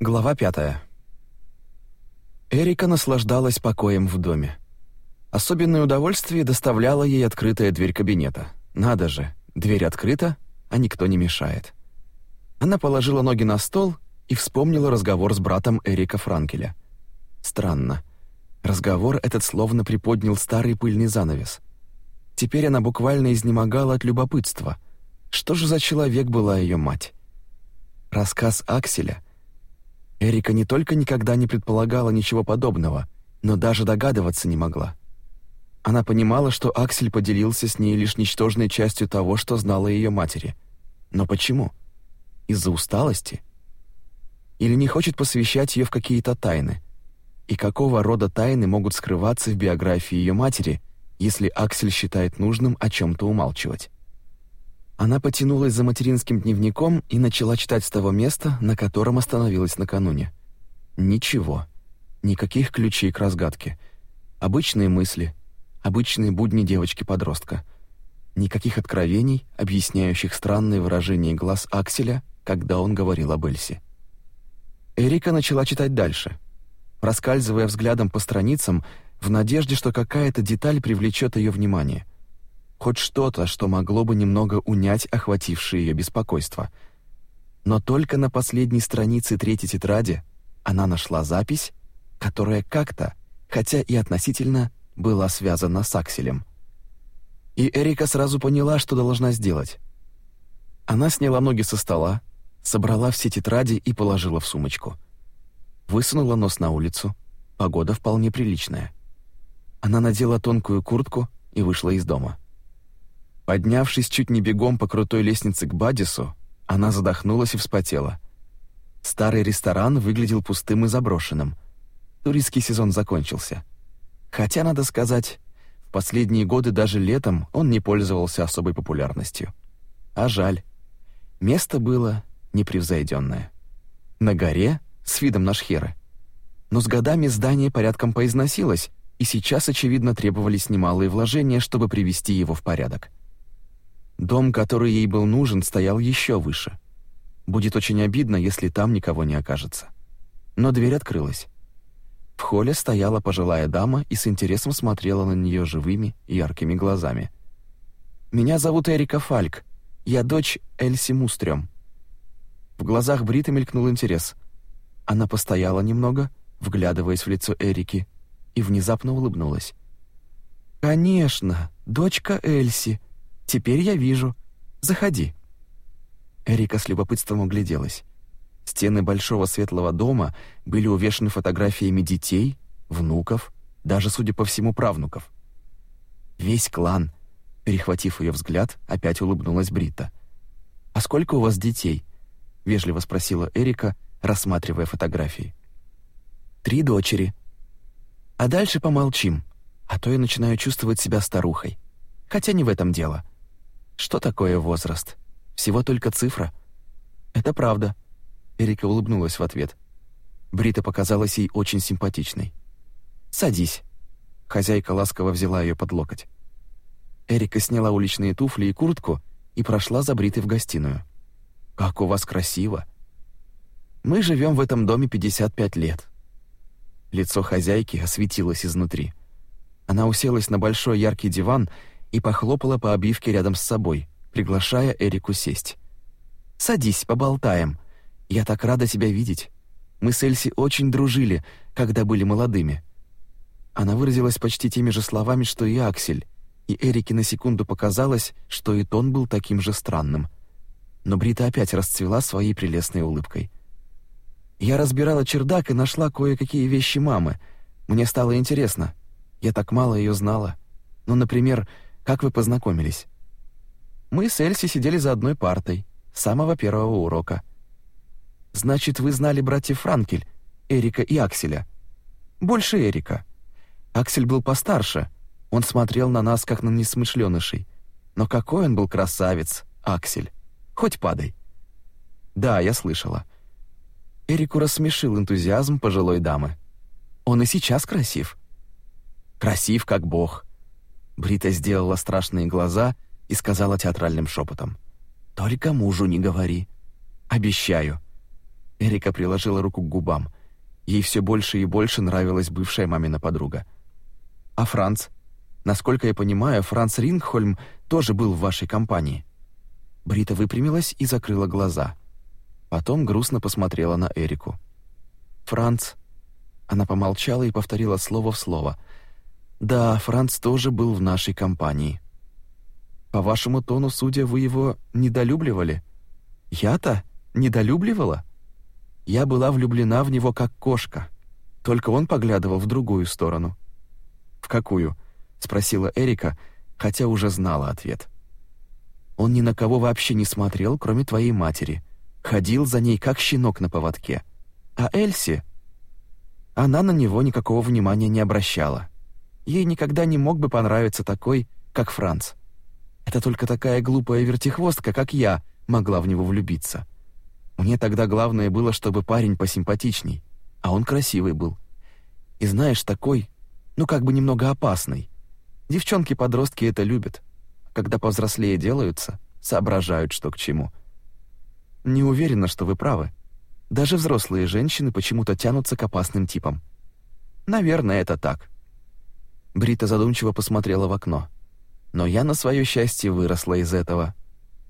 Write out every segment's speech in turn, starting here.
Глава пятая. Эрика наслаждалась покоем в доме. Особенное удовольствие доставляла ей открытая дверь кабинета. Надо же, дверь открыта, а никто не мешает. Она положила ноги на стол и вспомнила разговор с братом Эрика Франкеля. Странно. Разговор этот словно приподнял старый пыльный занавес. Теперь она буквально изнемогала от любопытства. Что же за человек была ее мать? Рассказ Акселя — Эрика не только никогда не предполагала ничего подобного, но даже догадываться не могла. Она понимала, что Аксель поделился с ней лишь ничтожной частью того, что знала ее матери. Но почему? Из-за усталости? Или не хочет посвящать ее в какие-то тайны? И какого рода тайны могут скрываться в биографии ее матери, если Аксель считает нужным о чем-то умалчивать? Она потянулась за материнским дневником и начала читать с того места, на котором остановилась накануне. Ничего. Никаких ключей к разгадке. Обычные мысли, обычные будни девочки-подростка. Никаких откровений, объясняющих странные выражения глаз Акселя, когда он говорил об Эльсе. Эрика начала читать дальше, раскальзывая взглядом по страницам в надежде, что какая-то деталь привлечет ее внимание — хоть что-то, что могло бы немного унять охватившее ее беспокойство. Но только на последней странице третьей тетради она нашла запись, которая как-то, хотя и относительно, была связана с Акселем. И Эрика сразу поняла, что должна сделать. Она сняла ноги со стола, собрала все тетради и положила в сумочку. Высунула нос на улицу. Погода вполне приличная. Она надела тонкую куртку и вышла из дома. Поднявшись чуть не бегом по крутой лестнице к Бадису, она задохнулась и вспотела. Старый ресторан выглядел пустым и заброшенным. Туристский сезон закончился. Хотя, надо сказать, в последние годы даже летом он не пользовался особой популярностью. А жаль. Место было непревзойденное. На горе, с видом на шхеры. Но с годами здание порядком поизносилось, и сейчас, очевидно, требовались немалые вложения, чтобы привести его в порядок. Дом, который ей был нужен, стоял еще выше. Будет очень обидно, если там никого не окажется. Но дверь открылась. В холле стояла пожилая дама и с интересом смотрела на нее живыми, яркими глазами. «Меня зовут Эрика Фальк. Я дочь Эльси Мустрем. В глазах Бриты мелькнул интерес. Она постояла немного, вглядываясь в лицо Эрики, и внезапно улыбнулась. «Конечно, дочка Эльси. Теперь я вижу. Заходи». Эрика с любопытством огляделась. Стены большого светлого дома были увешаны фотографиями детей, внуков, даже, судя по всему, правнуков. Весь клан, перехватив ее взгляд, опять улыбнулась Брита. А сколько у вас детей? вежливо спросила Эрика, рассматривая фотографии. Три дочери. А дальше помолчим, а то я начинаю чувствовать себя старухой. Хотя не в этом дело. Что такое возраст? Всего только цифра. Это правда. Эрика улыбнулась в ответ. Брита показалась ей очень симпатичной. Садись. Хозяйка ласково взяла ее под локоть. Эрика сняла уличные туфли и куртку и прошла за Бритой в гостиную. «Как у вас красиво!» «Мы живем в этом доме 55 лет». Лицо хозяйки осветилось изнутри. Она уселась на большой яркий диван и похлопала по обивке рядом с собой, приглашая Эрику сесть. «Садись, поболтаем. Я так рада тебя видеть. Мы с Эльси очень дружили, когда были молодыми». Она выразилась почти теми же словами, что и Аксель, и Эрике на секунду показалось, что и тон был таким же странным. Но Брита опять расцвела своей прелестной улыбкой. «Я разбирала чердак и нашла кое-какие вещи мамы. Мне стало интересно. Я так мало ее знала. Но, например, как вы познакомились? Мы с Эльси сидели за одной партой с самого первого урока. Значит, вы знали братьев Франкель, Эрика и Акселя. Больше Эрика. Аксель был постарше. Он смотрел на нас как на несмышленышей. Но какой он был красавец, Аксель. Хоть падай. Да, я слышала. Эрику рассмешил энтузиазм пожилой дамы. Он и сейчас красив. Красив как бог. Брита сделала страшные глаза и сказала театральным шепотом. «Только мужу не говори. Обещаю». Эрика приложила руку к губам. Ей все больше и больше нравилась бывшая мамина подруга. «А Франц? Насколько я понимаю, Франц Рингхольм тоже был в вашей компании». Брита выпрямилась и закрыла глаза. Потом грустно посмотрела на Эрику. «Франц...» Она помолчала и повторила слово в слово — «Да, Франц тоже был в нашей компании». «По вашему тону, судя, вы его недолюбливали?» «Я-то недолюбливала?» «Я была влюблена в него как кошка, только он поглядывал в другую сторону». «В какую?» — спросила Эрика, хотя уже знала ответ. «Он ни на кого вообще не смотрел, кроме твоей матери. Ходил за ней, как щенок на поводке. А Эльси...» Она на него никакого внимания не обращала ей никогда не мог бы понравиться такой, как Франц. Это только такая глупая вертихвостка, как я, могла в него влюбиться. Мне тогда главное было, чтобы парень посимпатичней, а он красивый был. И знаешь, такой, ну как бы немного опасный. Девчонки-подростки это любят. Когда повзрослее делаются, соображают, что к чему. Не уверена, что вы правы. Даже взрослые женщины почему-то тянутся к опасным типам. Наверное, это так. Брита задумчиво посмотрела в окно. Но я на свое счастье выросла из этого.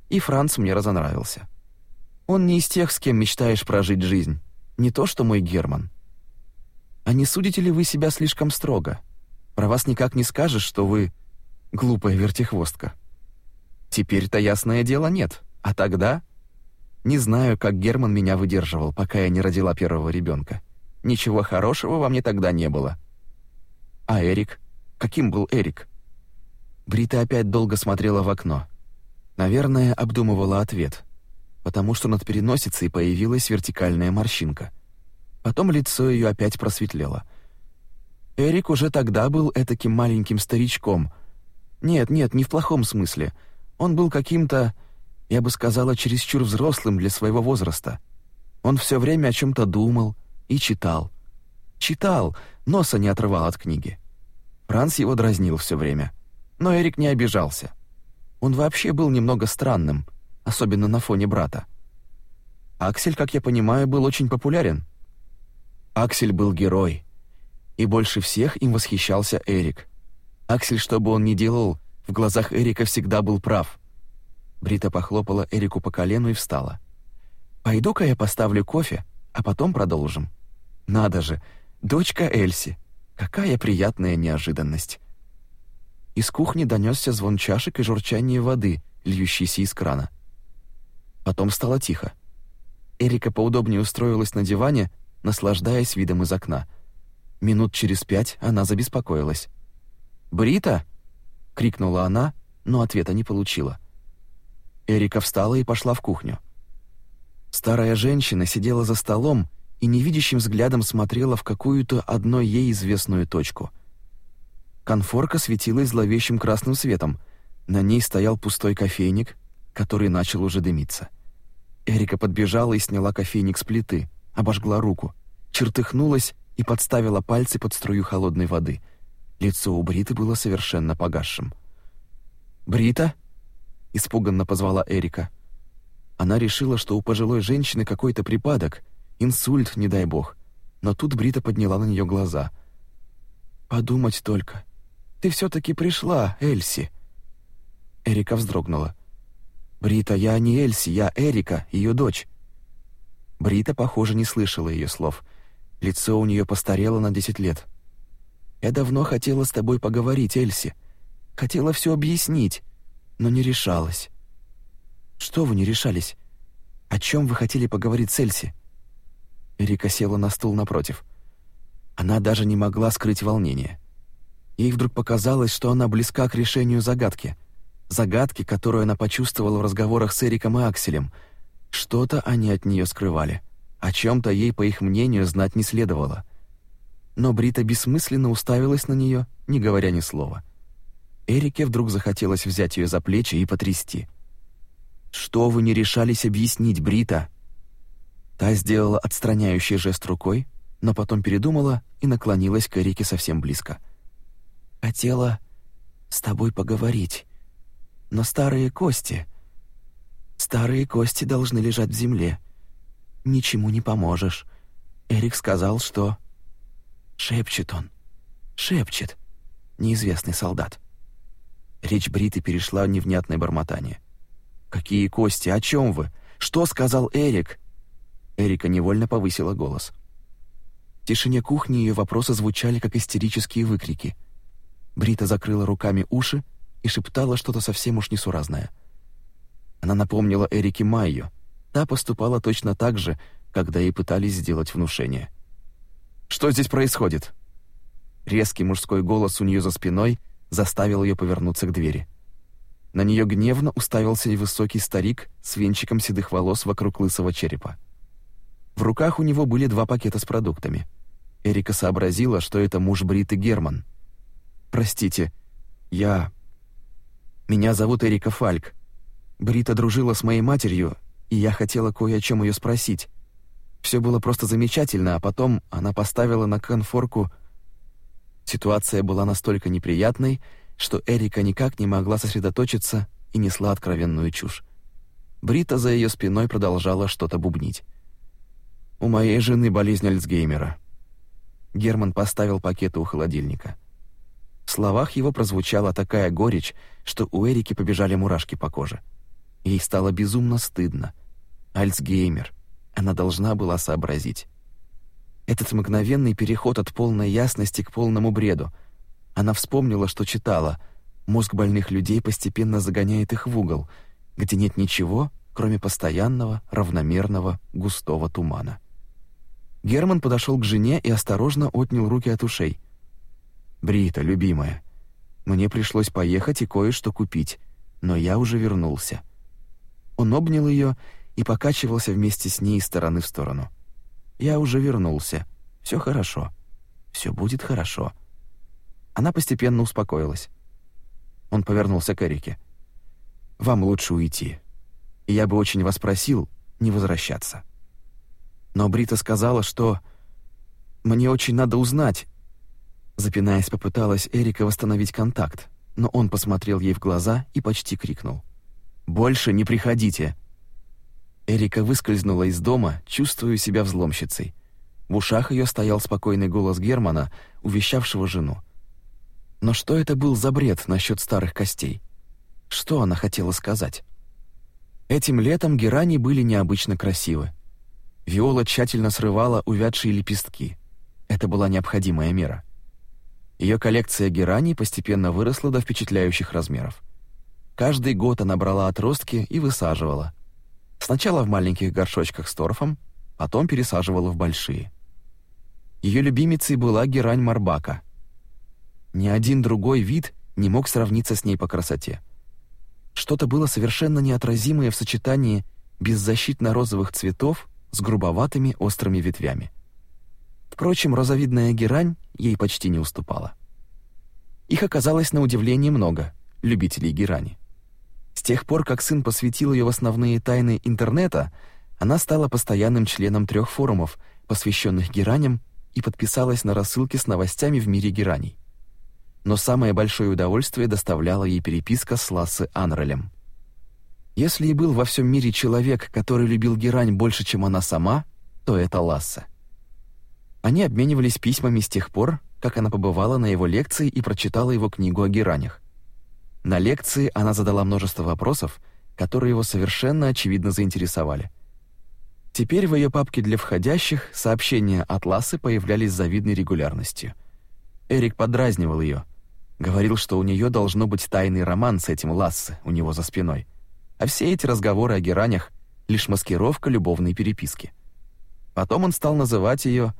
И Франц мне разонравился. Он не из тех, с кем мечтаешь прожить жизнь. Не то, что мой Герман. А не судите ли вы себя слишком строго? Про вас никак не скажешь, что вы глупая вертихвостка. Теперь-то ясное дело нет. А тогда не знаю, как Герман меня выдерживал, пока я не родила первого ребенка. Ничего хорошего во мне тогда не было. А Эрик каким был Эрик. Брита опять долго смотрела в окно. Наверное, обдумывала ответ, потому что над переносицей появилась вертикальная морщинка. Потом лицо ее опять просветлело. Эрик уже тогда был этаким маленьким старичком. Нет, нет, не в плохом смысле. Он был каким-то, я бы сказала, чересчур взрослым для своего возраста. Он все время о чем то думал и читал. Читал, носа не отрывал от книги. Пранс его дразнил все время. Но Эрик не обижался. Он вообще был немного странным, особенно на фоне брата. Аксель, как я понимаю, был очень популярен. Аксель был герой, и больше всех им восхищался Эрик. Аксель, что бы он ни делал, в глазах Эрика всегда был прав. Брита похлопала Эрику по колену и встала. «Пойду-ка я поставлю кофе, а потом продолжим». «Надо же, дочка Эльси!» Какая приятная неожиданность. Из кухни донёсся звон чашек и журчание воды, льющейся из крана. Потом стало тихо. Эрика поудобнее устроилась на диване, наслаждаясь видом из окна. Минут через пять она забеспокоилась. «Брита!» — крикнула она, но ответа не получила. Эрика встала и пошла в кухню. Старая женщина сидела за столом и невидящим взглядом смотрела в какую-то одно ей известную точку. Конфорка светилась зловещим красным светом. На ней стоял пустой кофейник, который начал уже дымиться. Эрика подбежала и сняла кофейник с плиты, обожгла руку, чертыхнулась и подставила пальцы под струю холодной воды. Лицо у Бриты было совершенно погасшим. «Брита?» — испуганно позвала Эрика. Она решила, что у пожилой женщины какой-то припадок — Инсульт, не дай бог. Но тут Брита подняла на нее глаза. Подумать только. Ты все таки пришла, Эльси. Эрика вздрогнула. Брита, я не Эльси, я Эрика, ее дочь. Брита, похоже, не слышала ее слов. Лицо у нее постарело на десять лет. Я давно хотела с тобой поговорить, Эльси. Хотела все объяснить, но не решалась. Что вы не решались? О чем вы хотели поговорить с Эльси? Эрика села на стул напротив. Она даже не могла скрыть волнение. Ей вдруг показалось, что она близка к решению загадки. Загадки, которую она почувствовала в разговорах с Эриком и Акселем. Что-то они от нее скрывали. О чем то ей, по их мнению, знать не следовало. Но Брита бессмысленно уставилась на нее, не говоря ни слова. Эрике вдруг захотелось взять ее за плечи и потрясти. «Что вы не решались объяснить, Брита?» Та сделала отстраняющий жест рукой, но потом передумала и наклонилась к Эрике совсем близко. «Хотела с тобой поговорить, но старые кости... Старые кости должны лежать в земле. Ничему не поможешь. Эрик сказал, что...» Шепчет он. Шепчет. Неизвестный солдат. Речь Бриты перешла в невнятное бормотание. «Какие кости? О чем вы? Что сказал Эрик?» Эрика невольно повысила голос. В тишине кухни ее вопросы звучали как истерические выкрики. Брита закрыла руками уши и шептала что-то совсем уж несуразное. Она напомнила Эрике Майю. Та поступала точно так же, когда ей пытались сделать внушение. «Что здесь происходит?» Резкий мужской голос у нее за спиной заставил ее повернуться к двери. На нее гневно уставился невысокий старик с венчиком седых волос вокруг лысого черепа. В руках у него были два пакета с продуктами. Эрика сообразила, что это муж Бриты Герман. «Простите, я... Меня зовут Эрика Фальк. Брита дружила с моей матерью, и я хотела кое о чем ее спросить. Все было просто замечательно, а потом она поставила на конфорку... Ситуация была настолько неприятной, что Эрика никак не могла сосредоточиться и несла откровенную чушь. Брита за ее спиной продолжала что-то бубнить. У моей жены болезнь Альцгеймера». Герман поставил пакеты у холодильника. В словах его прозвучала такая горечь, что у Эрики побежали мурашки по коже. Ей стало безумно стыдно. Альцгеймер. Она должна была сообразить. Этот мгновенный переход от полной ясности к полному бреду. Она вспомнила, что читала. Мозг больных людей постепенно загоняет их в угол, где нет ничего, кроме постоянного, равномерного, густого тумана. Герман подошел к жене и осторожно отнял руки от ушей. «Брита, любимая, мне пришлось поехать и кое-что купить, но я уже вернулся». Он обнял ее и покачивался вместе с ней из стороны в сторону. «Я уже вернулся. Все хорошо. Все будет хорошо». Она постепенно успокоилась. Он повернулся к Эрике. «Вам лучше уйти. Я бы очень вас просил не возвращаться». Но Брита сказала, что мне очень надо узнать. Запинаясь, попыталась Эрика восстановить контакт, но он посмотрел ей в глаза и почти крикнул: "Больше не приходите". Эрика выскользнула из дома, чувствуя себя взломщицей. В ушах ее стоял спокойный голос Германа, увещавшего жену. Но что это был за бред насчет старых костей? Что она хотела сказать? Этим летом герани были необычно красивы. Виола тщательно срывала увядшие лепестки. Это была необходимая мера. Ее коллекция гераний постепенно выросла до впечатляющих размеров. Каждый год она брала отростки и высаживала. Сначала в маленьких горшочках с торфом, потом пересаживала в большие. Ее любимицей была герань марбака. Ни один другой вид не мог сравниться с ней по красоте. Что-то было совершенно неотразимое в сочетании беззащитно-розовых цветов с грубоватыми острыми ветвями. Впрочем, розовидная герань ей почти не уступала. Их оказалось на удивление много, любителей герани. С тех пор, как сын посвятил ее в основные тайны интернета, она стала постоянным членом трех форумов, посвященных гераням, и подписалась на рассылки с новостями в мире гераней. Но самое большое удовольствие доставляла ей переписка с Лассе Анрелем. Если и был во всем мире человек, который любил Герань больше, чем она сама, то это Ласса. Они обменивались письмами с тех пор, как она побывала на его лекции и прочитала его книгу о Геранях. На лекции она задала множество вопросов, которые его совершенно очевидно заинтересовали. Теперь в ее папке для входящих сообщения от Лассы появлялись с завидной регулярностью. Эрик подразнивал ее, говорил, что у нее должно быть тайный роман с этим Лассы у него за спиной – а все эти разговоры о геранях — лишь маскировка любовной переписки. Потом он стал называть ее...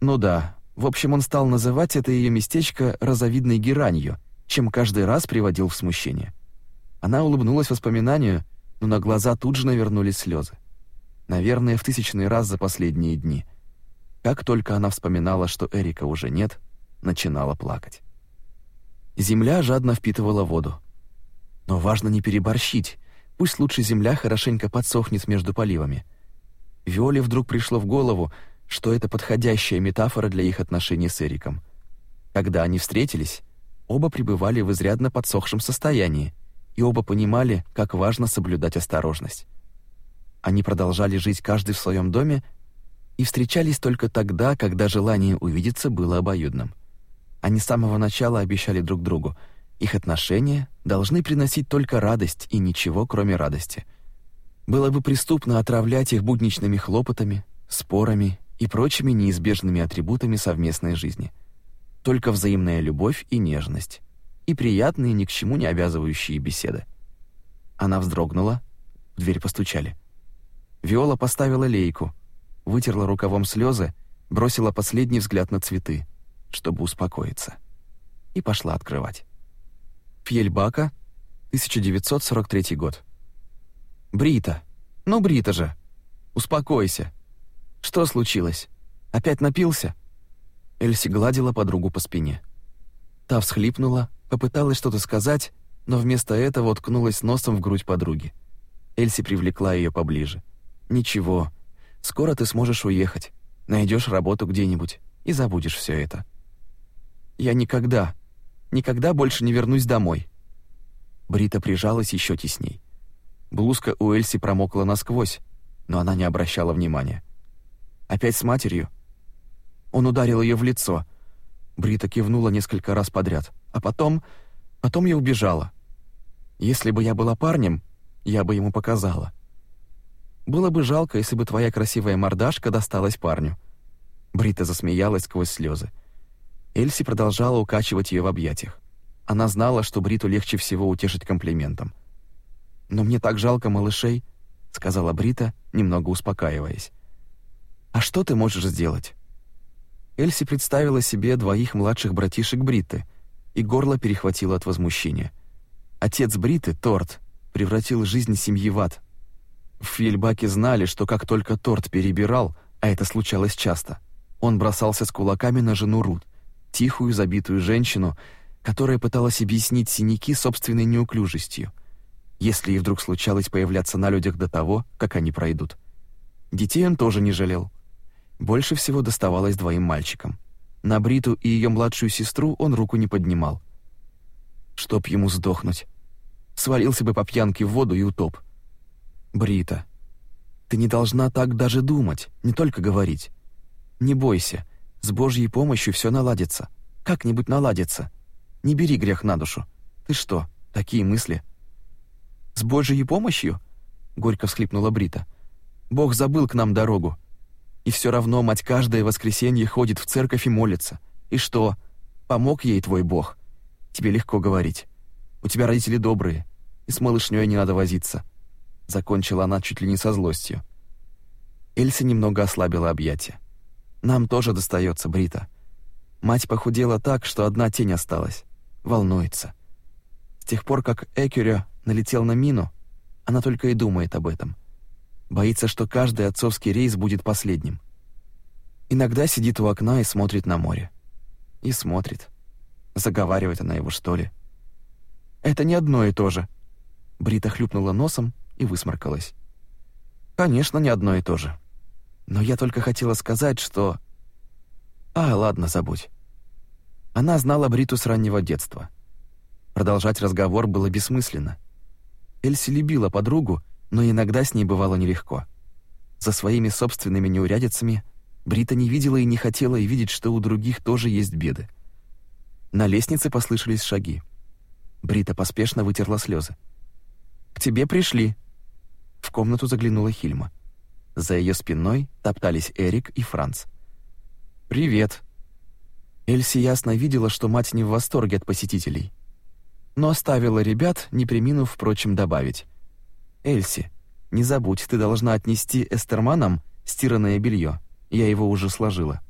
Ну да, в общем, он стал называть это ее местечко «розовидной геранью», чем каждый раз приводил в смущение. Она улыбнулась воспоминанию, но на глаза тут же навернулись слезы. Наверное, в тысячный раз за последние дни. Как только она вспоминала, что Эрика уже нет, начинала плакать. Земля жадно впитывала воду. Но важно не переборщить. Пусть лучше земля хорошенько подсохнет между поливами. Виоле вдруг пришло в голову, что это подходящая метафора для их отношений с Эриком. Когда они встретились, оба пребывали в изрядно подсохшем состоянии, и оба понимали, как важно соблюдать осторожность. Они продолжали жить каждый в своем доме и встречались только тогда, когда желание увидеться было обоюдным. Они с самого начала обещали друг другу — их отношения должны приносить только радость и ничего, кроме радости. Было бы преступно отравлять их будничными хлопотами, спорами и прочими неизбежными атрибутами совместной жизни. Только взаимная любовь и нежность и приятные, ни к чему не обязывающие беседы. Она вздрогнула, в дверь постучали. Виола поставила лейку, вытерла рукавом слезы, бросила последний взгляд на цветы, чтобы успокоиться, и пошла открывать. Пьельбака, 1943 год. Брита. Ну, Брита же. Успокойся. Что случилось? Опять напился? Эльси гладила подругу по спине. Та всхлипнула, попыталась что-то сказать, но вместо этого уткнулась носом в грудь подруги. Эльси привлекла ее поближе. «Ничего, скоро ты сможешь уехать, найдешь работу где-нибудь и забудешь все это». «Я никогда», никогда больше не вернусь домой». Брита прижалась еще тесней. Блузка у Эльси промокла насквозь, но она не обращала внимания. «Опять с матерью?» Он ударил ее в лицо. Брита кивнула несколько раз подряд. «А потом... А потом я убежала. Если бы я была парнем, я бы ему показала. Было бы жалко, если бы твоя красивая мордашка досталась парню». Брита засмеялась сквозь слезы. Эльси продолжала укачивать ее в объятиях. Она знала, что Бриту легче всего утешить комплиментом. «Но мне так жалко малышей», — сказала Брита, немного успокаиваясь. «А что ты можешь сделать?» Эльси представила себе двоих младших братишек Бриты, и горло перехватило от возмущения. Отец Бриты, Торт, превратил жизнь семьи в ад. В Фильбаке знали, что как только Торт перебирал, а это случалось часто, он бросался с кулаками на жену Рут — тихую, забитую женщину, которая пыталась объяснить синяки собственной неуклюжестью, если и вдруг случалось появляться на людях до того, как они пройдут. Детей он тоже не жалел. Больше всего доставалось двоим мальчикам. На Бриту и ее младшую сестру он руку не поднимал. Чтоб ему сдохнуть. Свалился бы по пьянке в воду и утоп. Брита, ты не должна так даже думать, не только говорить. Не бойся, с Божьей помощью все наладится. Как-нибудь наладится. Не бери грех на душу. Ты что, такие мысли?» «С Божьей помощью?» — горько всхлипнула Брита. «Бог забыл к нам дорогу. И все равно мать каждое воскресенье ходит в церковь и молится. И что? Помог ей твой Бог? Тебе легко говорить. У тебя родители добрые, и с малышней не надо возиться». Закончила она чуть ли не со злостью. Эльса немного ослабила объятия. Нам тоже достается, Брита. Мать похудела так, что одна тень осталась. Волнуется. С тех пор, как Экюрё налетел на мину, она только и думает об этом. Боится, что каждый отцовский рейс будет последним. Иногда сидит у окна и смотрит на море. И смотрит. Заговаривает она его, что ли? Это не одно и то же. Брита хлюпнула носом и высморкалась. Конечно, не одно и то же. Но я только хотела сказать, что... А, ладно, забудь. Она знала Бриту с раннего детства. Продолжать разговор было бессмысленно. Эльси любила подругу, но иногда с ней бывало нелегко. За своими собственными неурядицами Брита не видела и не хотела и видеть, что у других тоже есть беды. На лестнице послышались шаги. Брита поспешно вытерла слезы. «К тебе пришли!» В комнату заглянула Хильма. За ее спиной топтались Эрик и Франц. «Привет!» Эльси ясно видела, что мать не в восторге от посетителей. Но оставила ребят, не приминув, впрочем, добавить. «Эльси, не забудь, ты должна отнести Эстерманам стиранное белье. Я его уже сложила.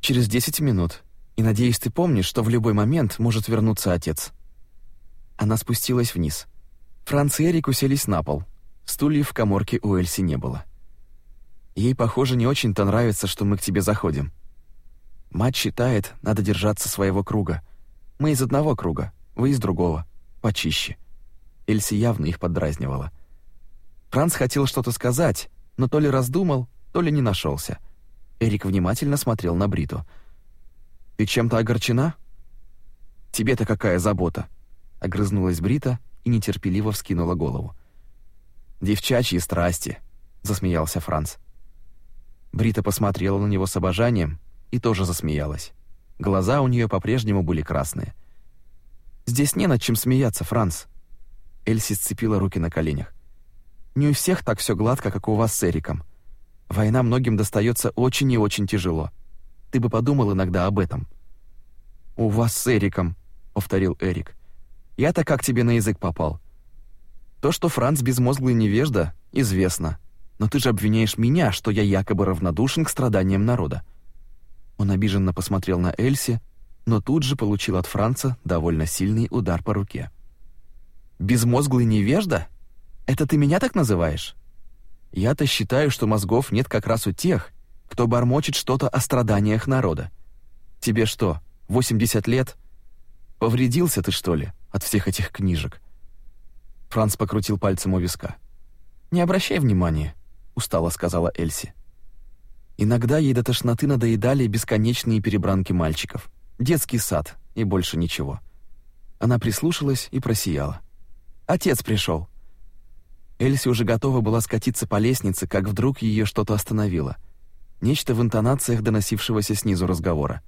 Через 10 минут. И надеюсь, ты помнишь, что в любой момент может вернуться отец». Она спустилась вниз. Франц и Эрик уселись на пол. Стульев в коморке у Эльси не было. Ей, похоже, не очень-то нравится, что мы к тебе заходим. Мать считает, надо держаться своего круга. Мы из одного круга, вы из другого, почище. Эльси явно их поддразнивала. Франц хотел что-то сказать, но то ли раздумал, то ли не нашелся. Эрик внимательно смотрел на Бриту. «Ты чем-то огорчена?» «Тебе-то какая забота?» — огрызнулась Брита и нетерпеливо вскинула голову. «Девчачьи страсти», — засмеялся Франц. Брита посмотрела на него с обожанием и тоже засмеялась. Глаза у нее по-прежнему были красные. «Здесь не над чем смеяться, Франц!» Эльси сцепила руки на коленях. «Не у всех так все гладко, как у вас с Эриком. Война многим достается очень и очень тяжело. Ты бы подумал иногда об этом». «У вас с Эриком», — повторил Эрик. «Я-то как тебе на язык попал?» «То, что Франц безмозглый невежда, известно но ты же обвиняешь меня, что я якобы равнодушен к страданиям народа». Он обиженно посмотрел на Эльси, но тут же получил от Франца довольно сильный удар по руке. «Безмозглый невежда? Это ты меня так называешь? Я-то считаю, что мозгов нет как раз у тех, кто бормочет что-то о страданиях народа. Тебе что, 80 лет? Повредился ты, что ли, от всех этих книжек?» Франц покрутил пальцем у виска. «Не обращай внимания устало сказала Эльси. Иногда ей до тошноты надоедали бесконечные перебранки мальчиков. Детский сад и больше ничего. Она прислушалась и просияла. Отец пришел. Эльси уже готова была скатиться по лестнице, как вдруг ее что-то остановило. Нечто в интонациях доносившегося снизу разговора.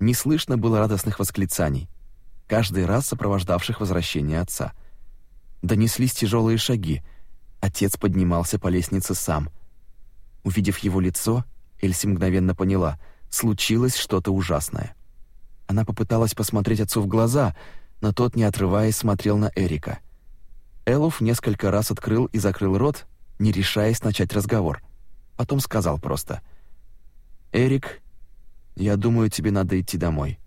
Не слышно было радостных восклицаний, каждый раз сопровождавших возвращение отца. Донеслись тяжелые шаги — Отец поднимался по лестнице сам. Увидев его лицо, Эльси мгновенно поняла, случилось что-то ужасное. Она попыталась посмотреть отцу в глаза, но тот, не отрываясь, смотрел на Эрика. Элуф несколько раз открыл и закрыл рот, не решаясь начать разговор. Потом сказал просто: "Эрик, я думаю, тебе надо идти домой.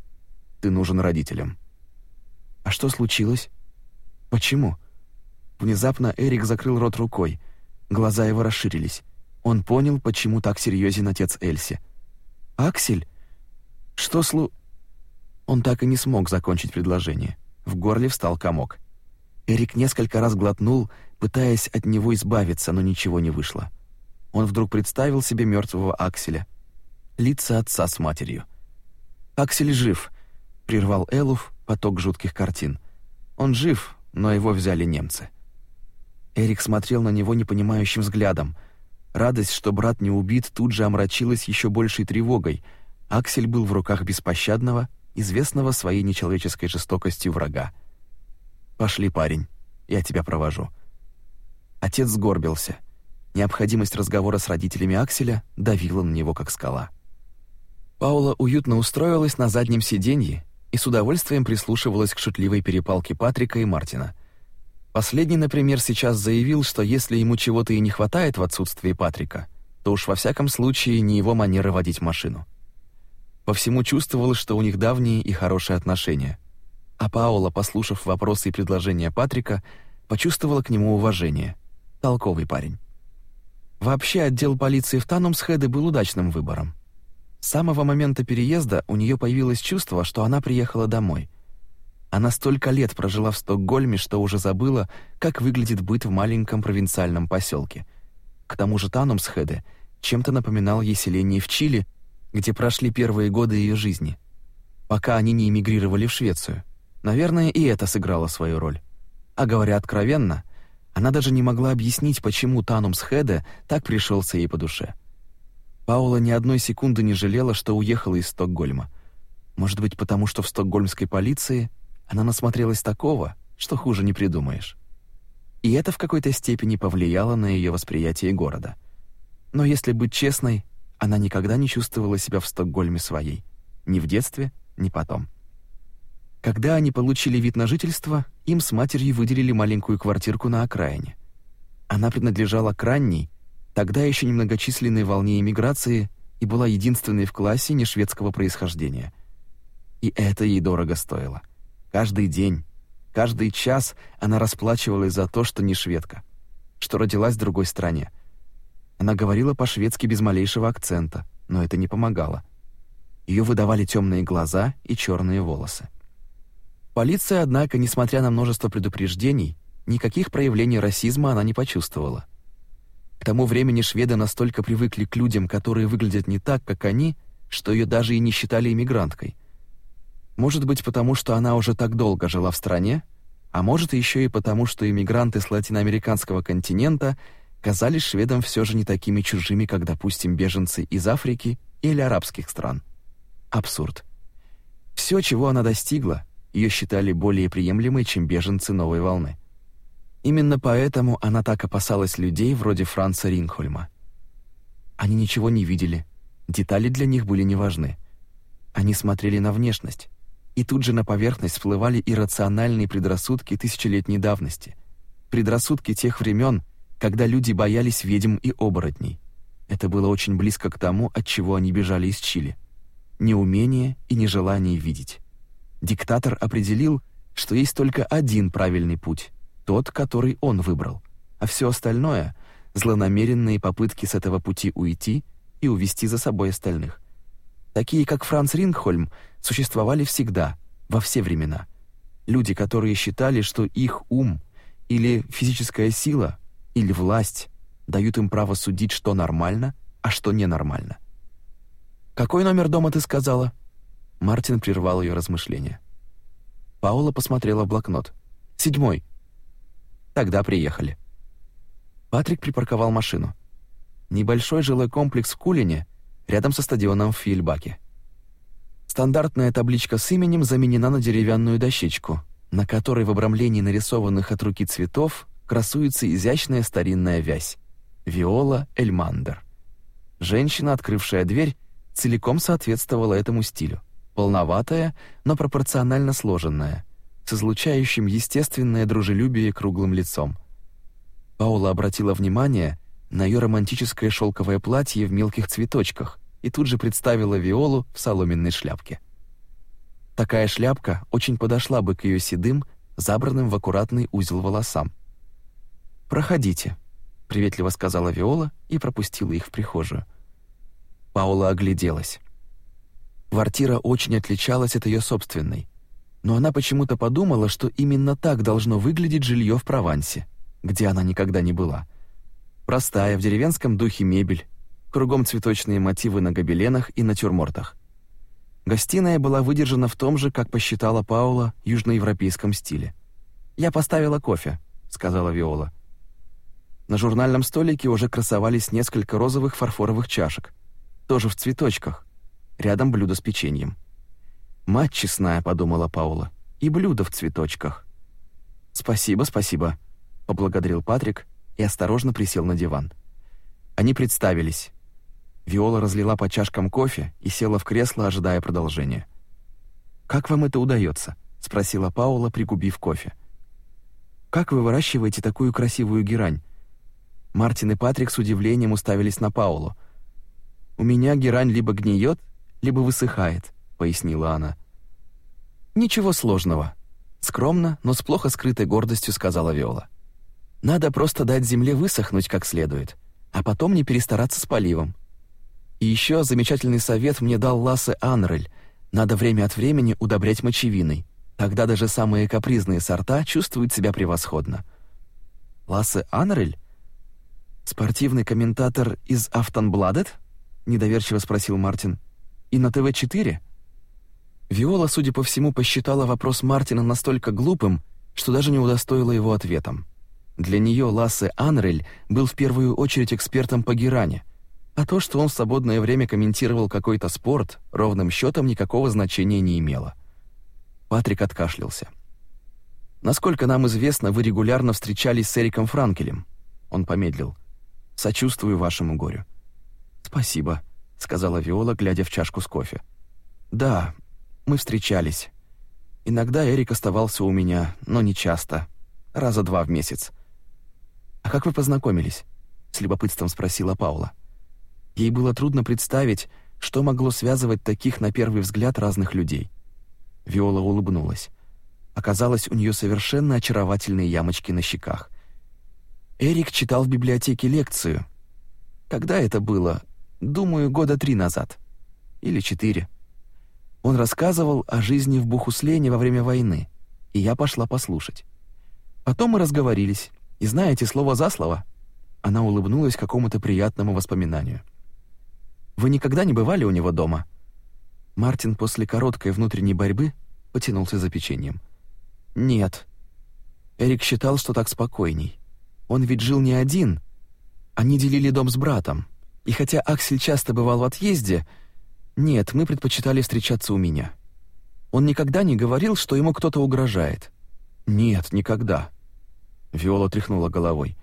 Ты нужен родителям". "А что случилось? Почему?" Внезапно Эрик закрыл рот рукой. Глаза его расширились. Он понял, почему так серьезен отец Эльси. «Аксель? Что слу...» Он так и не смог закончить предложение. В горле встал комок. Эрик несколько раз глотнул, пытаясь от него избавиться, но ничего не вышло. Он вдруг представил себе мертвого Акселя. Лица отца с матерью. «Аксель жив», — прервал Элуф поток жутких картин. «Он жив, но его взяли немцы». Эрик смотрел на него непонимающим взглядом. Радость, что брат не убит, тут же омрачилась еще большей тревогой. Аксель был в руках беспощадного, известного своей нечеловеческой жестокостью врага. «Пошли, парень, я тебя провожу». Отец сгорбился. Необходимость разговора с родителями Акселя давила на него как скала. Паула уютно устроилась на заднем сиденье и с удовольствием прислушивалась к шутливой перепалке Патрика и Мартина — Последний, например, сейчас заявил, что если ему чего-то и не хватает в отсутствии Патрика, то уж во всяком случае не его манера водить машину. По всему чувствовалось, что у них давние и хорошие отношения. А Паула, послушав вопросы и предложения Патрика, почувствовала к нему уважение. Толковый парень. Вообще отдел полиции в Танумсхеде был удачным выбором. С самого момента переезда у нее появилось чувство, что она приехала домой, она столько лет прожила в Стокгольме, что уже забыла, как выглядит быт в маленьком провинциальном поселке. К тому же Танумсхеде чем-то напоминал ей селение в Чили, где прошли первые годы ее жизни, пока они не эмигрировали в Швецию. Наверное, и это сыграло свою роль. А говоря откровенно, она даже не могла объяснить, почему Танумсхеде так пришелся ей по душе. Паула ни одной секунды не жалела, что уехала из Стокгольма. Может быть, потому что в стокгольмской полиции она насмотрелась такого, что хуже не придумаешь. И это в какой-то степени повлияло на ее восприятие города. Но если быть честной, она никогда не чувствовала себя в Стокгольме своей, ни в детстве, ни потом. Когда они получили вид на жительство, им с матерью выделили маленькую квартирку на окраине. Она принадлежала к ранней, тогда еще немногочисленной волне эмиграции и была единственной в классе не шведского происхождения. И это ей дорого стоило — Каждый день, каждый час она расплачивалась за то, что не шведка, что родилась в другой стране. Она говорила по-шведски без малейшего акцента, но это не помогало. Ее выдавали темные глаза и черные волосы. Полиция, однако, несмотря на множество предупреждений, никаких проявлений расизма она не почувствовала. К тому времени шведы настолько привыкли к людям, которые выглядят не так, как они, что ее даже и не считали иммигранткой – может быть, потому что она уже так долго жила в стране, а может еще и потому, что иммигранты с латиноамериканского континента казались шведам все же не такими чужими, как, допустим, беженцы из Африки или арабских стран. Абсурд. Все, чего она достигла, ее считали более приемлемой, чем беженцы новой волны. Именно поэтому она так опасалась людей вроде Франца Рингхольма. Они ничего не видели, детали для них были не важны. Они смотрели на внешность, и тут же на поверхность всплывали иррациональные предрассудки тысячелетней давности, предрассудки тех времен, когда люди боялись ведьм и оборотней. Это было очень близко к тому, от чего они бежали из Чили. Неумение и нежелание видеть. Диктатор определил, что есть только один правильный путь, тот, который он выбрал, а все остальное — злонамеренные попытки с этого пути уйти и увести за собой остальных. Такие, как Франц Рингхольм — существовали всегда, во все времена. Люди, которые считали, что их ум или физическая сила или власть дают им право судить, что нормально, а что ненормально. «Какой номер дома ты сказала?» Мартин прервал ее размышления. Паула посмотрела в блокнот. «Седьмой». «Тогда приехали». Патрик припарковал машину. Небольшой жилой комплекс в Кулине, рядом со стадионом в Фильбаке. Стандартная табличка с именем заменена на деревянную дощечку, на которой в обрамлении нарисованных от руки цветов красуется изящная старинная вязь Виола Эльмандер. Женщина, открывшая дверь, целиком соответствовала этому стилю. Полноватая, но пропорционально сложенная, с излучающим естественное дружелюбие круглым лицом. Паула обратила внимание на ее романтическое шелковое платье в мелких цветочках, и тут же представила Виолу в соломенной шляпке. Такая шляпка очень подошла бы к ее седым, забранным в аккуратный узел волосам. «Проходите», — приветливо сказала Виола и пропустила их в прихожую. Паула огляделась. Квартира очень отличалась от ее собственной, но она почему-то подумала, что именно так должно выглядеть жилье в Провансе, где она никогда не была. Простая, в деревенском духе мебель, кругом цветочные мотивы на гобеленах и натюрмортах. Гостиная была выдержана в том же, как посчитала Паула, южноевропейском стиле. «Я поставила кофе», — сказала Виола. На журнальном столике уже красовались несколько розовых фарфоровых чашек, тоже в цветочках, рядом блюдо с печеньем. «Мать честная», — подумала Паула, — «и блюдо в цветочках». «Спасибо, спасибо», — поблагодарил Патрик и осторожно присел на диван. Они представились. Виола разлила по чашкам кофе и села в кресло, ожидая продолжения. «Как вам это удается?» — спросила Паула, пригубив кофе. «Как вы выращиваете такую красивую герань?» Мартин и Патрик с удивлением уставились на Паулу. «У меня герань либо гниет, либо высыхает», — пояснила она. «Ничего сложного», — скромно, но с плохо скрытой гордостью сказала Виола. «Надо просто дать земле высохнуть как следует, а потом не перестараться с поливом. И еще замечательный совет мне дал Лассе Анрель. Надо время от времени удобрять мочевиной. Тогда даже самые капризные сорта чувствуют себя превосходно. Лассе Анрель? Спортивный комментатор из Афтонбладет? недоверчиво спросил Мартин. И на ТВ-4? Виола, судя по всему, посчитала вопрос Мартина настолько глупым, что даже не удостоила его ответом. Для нее Лассе Анрель был в первую очередь экспертом по геране — а то, что он в свободное время комментировал какой-то спорт, ровным счетом никакого значения не имело. Патрик откашлялся. Насколько нам известно, вы регулярно встречались с Эриком Франкелем. Он помедлил. Сочувствую вашему горю. Спасибо, сказала Виола, глядя в чашку с кофе. Да, мы встречались. Иногда Эрик оставался у меня, но не часто, раза два в месяц. А как вы познакомились? с любопытством спросила Паула. Ей было трудно представить, что могло связывать таких на первый взгляд разных людей. Виола улыбнулась. Оказалось, у нее совершенно очаровательные ямочки на щеках. Эрик читал в библиотеке лекцию. Когда это было? Думаю, года три назад. Или четыре. Он рассказывал о жизни в Бухуслене во время войны, и я пошла послушать. Потом мы разговорились, и знаете, слово за слово. Она улыбнулась какому-то приятному воспоминанию. — вы никогда не бывали у него дома?» Мартин после короткой внутренней борьбы потянулся за печеньем. «Нет». Эрик считал, что так спокойней. Он ведь жил не один. Они делили дом с братом. И хотя Аксель часто бывал в отъезде, нет, мы предпочитали встречаться у меня. Он никогда не говорил, что ему кто-то угрожает. Нет, никогда. Виола тряхнула головой.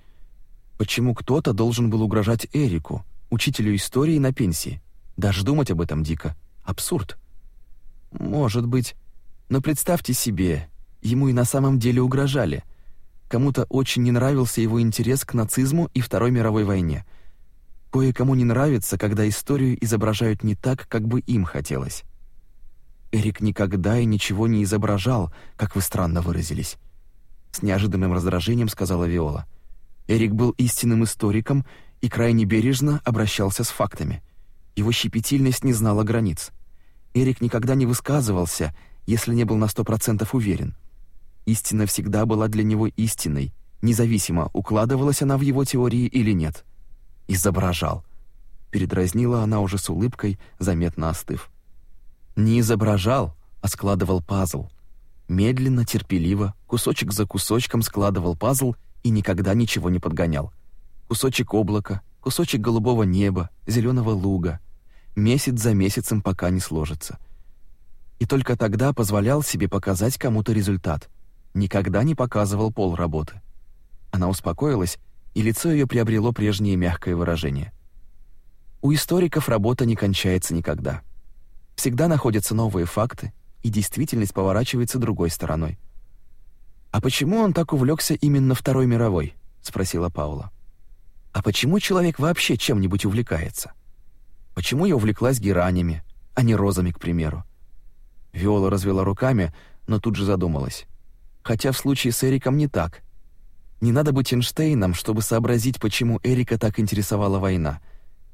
Почему кто-то должен был угрожать Эрику? учителю истории на пенсии. Даже думать об этом дико. Абсурд. Может быть. Но представьте себе, ему и на самом деле угрожали. Кому-то очень не нравился его интерес к нацизму и Второй мировой войне. Кое-кому не нравится, когда историю изображают не так, как бы им хотелось. Эрик никогда и ничего не изображал, как вы странно выразились. С неожиданным раздражением сказала Виола. Эрик был истинным историком и крайне бережно обращался с фактами. Его щепетильность не знала границ. Эрик никогда не высказывался, если не был на сто процентов уверен. Истина всегда была для него истиной, независимо, укладывалась она в его теории или нет. «Изображал», — передразнила она уже с улыбкой, заметно остыв. «Не изображал, а складывал пазл». Медленно, терпеливо, кусочек за кусочком складывал пазл и никогда ничего не подгонял — кусочек облака, кусочек голубого неба, зеленого луга. Месяц за месяцем пока не сложится. И только тогда позволял себе показать кому-то результат. Никогда не показывал пол работы. Она успокоилась, и лицо ее приобрело прежнее мягкое выражение. У историков работа не кончается никогда. Всегда находятся новые факты, и действительность поворачивается другой стороной. «А почему он так увлекся именно Второй мировой?» — спросила Паула. А почему человек вообще чем-нибудь увлекается? Почему я увлеклась геранями, а не розами, к примеру? Виола развела руками, но тут же задумалась. Хотя в случае с Эриком не так. Не надо быть Эйнштейном, чтобы сообразить, почему Эрика так интересовала война.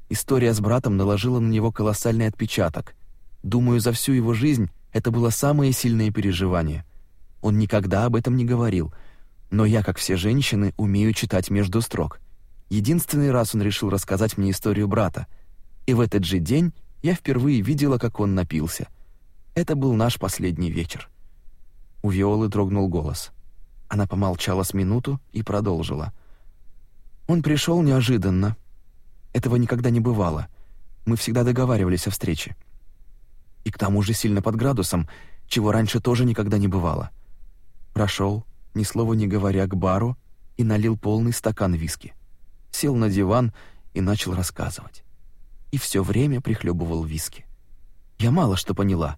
История с братом наложила на него колоссальный отпечаток. Думаю, за всю его жизнь это было самое сильное переживание. Он никогда об этом не говорил, но я, как все женщины, умею читать между строк. Единственный раз он решил рассказать мне историю брата, и в этот же день я впервые видела, как он напился. Это был наш последний вечер. У Виолы дрогнул голос. Она помолчала с минуту и продолжила. Он пришел неожиданно. Этого никогда не бывало. Мы всегда договаривались о встрече. И к тому же сильно под градусом, чего раньше тоже никогда не бывало. Прошел, ни слова не говоря, к бару и налил полный стакан виски сел на диван и начал рассказывать. И все время прихлебывал виски. Я мало что поняла.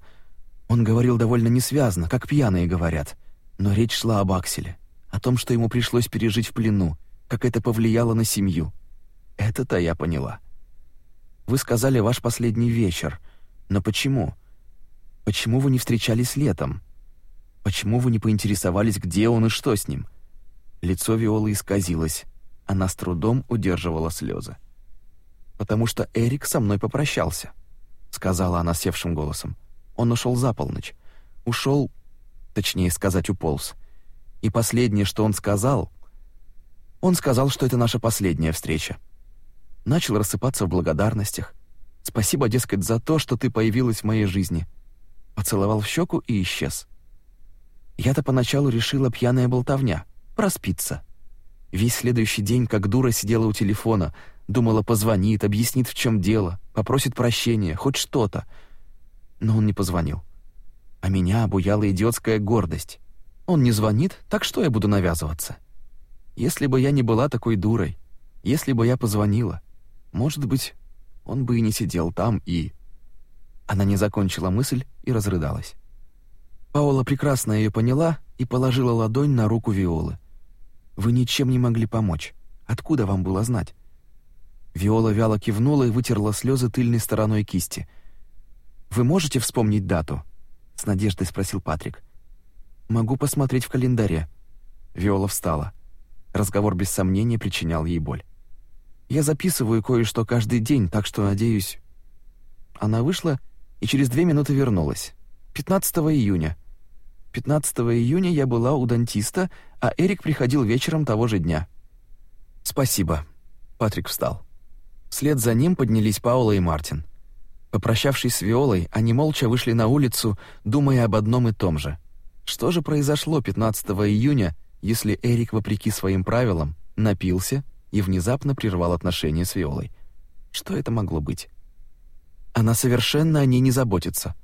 Он говорил довольно несвязно, как пьяные говорят, но речь шла об Акселе, о том, что ему пришлось пережить в плену, как это повлияло на семью. Это-то я поняла. Вы сказали ваш последний вечер, но почему? Почему вы не встречались летом? Почему вы не поинтересовались, где он и что с ним? Лицо Виолы исказилось она с трудом удерживала слезы. «Потому что Эрик со мной попрощался», — сказала она севшим голосом. «Он ушел за полночь. Ушел, точнее сказать, уполз. И последнее, что он сказал... Он сказал, что это наша последняя встреча. Начал рассыпаться в благодарностях. «Спасибо, дескать, за то, что ты появилась в моей жизни». Поцеловал в щеку и исчез. Я-то поначалу решила пьяная болтовня, проспиться. Весь следующий день как дура сидела у телефона, думала, позвонит, объяснит, в чем дело, попросит прощения, хоть что-то. Но он не позвонил. А меня обуяла идиотская гордость. Он не звонит, так что я буду навязываться? Если бы я не была такой дурой, если бы я позвонила, может быть, он бы и не сидел там и... Она не закончила мысль и разрыдалась. Паола прекрасно ее поняла и положила ладонь на руку Виолы. Вы ничем не могли помочь. Откуда вам было знать?» Виола вяло кивнула и вытерла слезы тыльной стороной кисти. «Вы можете вспомнить дату?» — с надеждой спросил Патрик. «Могу посмотреть в календаре». Виола встала. Разговор без сомнения причинял ей боль. «Я записываю кое-что каждый день, так что, надеюсь...» Она вышла и через две минуты вернулась. «15 июня. 15 июня я была у дантиста, а Эрик приходил вечером того же дня. Спасибо. Патрик встал. Вслед за ним поднялись Паула и Мартин. Попрощавшись с Виолой, они молча вышли на улицу, думая об одном и том же. Что же произошло 15 июня, если Эрик, вопреки своим правилам, напился и внезапно прервал отношения с Виолой? Что это могло быть? Она совершенно о ней не заботится.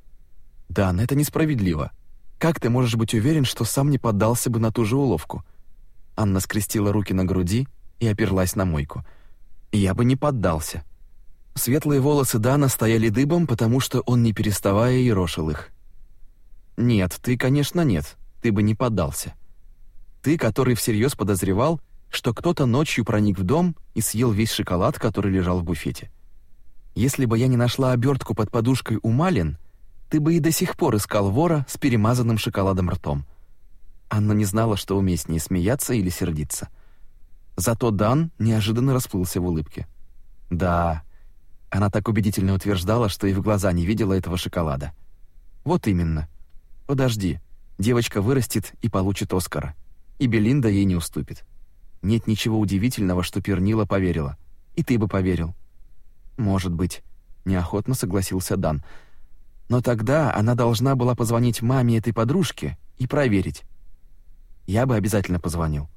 Да, это несправедливо. Как ты можешь быть уверен, что сам не поддался бы на ту же уловку? Анна скрестила руки на груди и оперлась на мойку. Я бы не поддался. Светлые волосы Дана стояли дыбом, потому что он не переставая ерошил их. Нет, ты, конечно, нет. Ты бы не поддался. Ты, который всерьез подозревал, что кто-то ночью проник в дом и съел весь шоколад, который лежал в буфете. Если бы я не нашла обертку под подушкой у Малин, ты бы и до сих пор искал вора с перемазанным шоколадом ртом». Анна не знала, что уместнее смеяться или сердиться. Зато Дан неожиданно расплылся в улыбке. «Да». Она так убедительно утверждала, что и в глаза не видела этого шоколада. «Вот именно. Подожди. Девочка вырастет и получит Оскара. И Белинда ей не уступит. Нет ничего удивительного, что Пернила поверила. И ты бы поверил». «Может быть», — неохотно согласился Дан, — но тогда она должна была позвонить маме этой подружки и проверить. Я бы обязательно позвонил.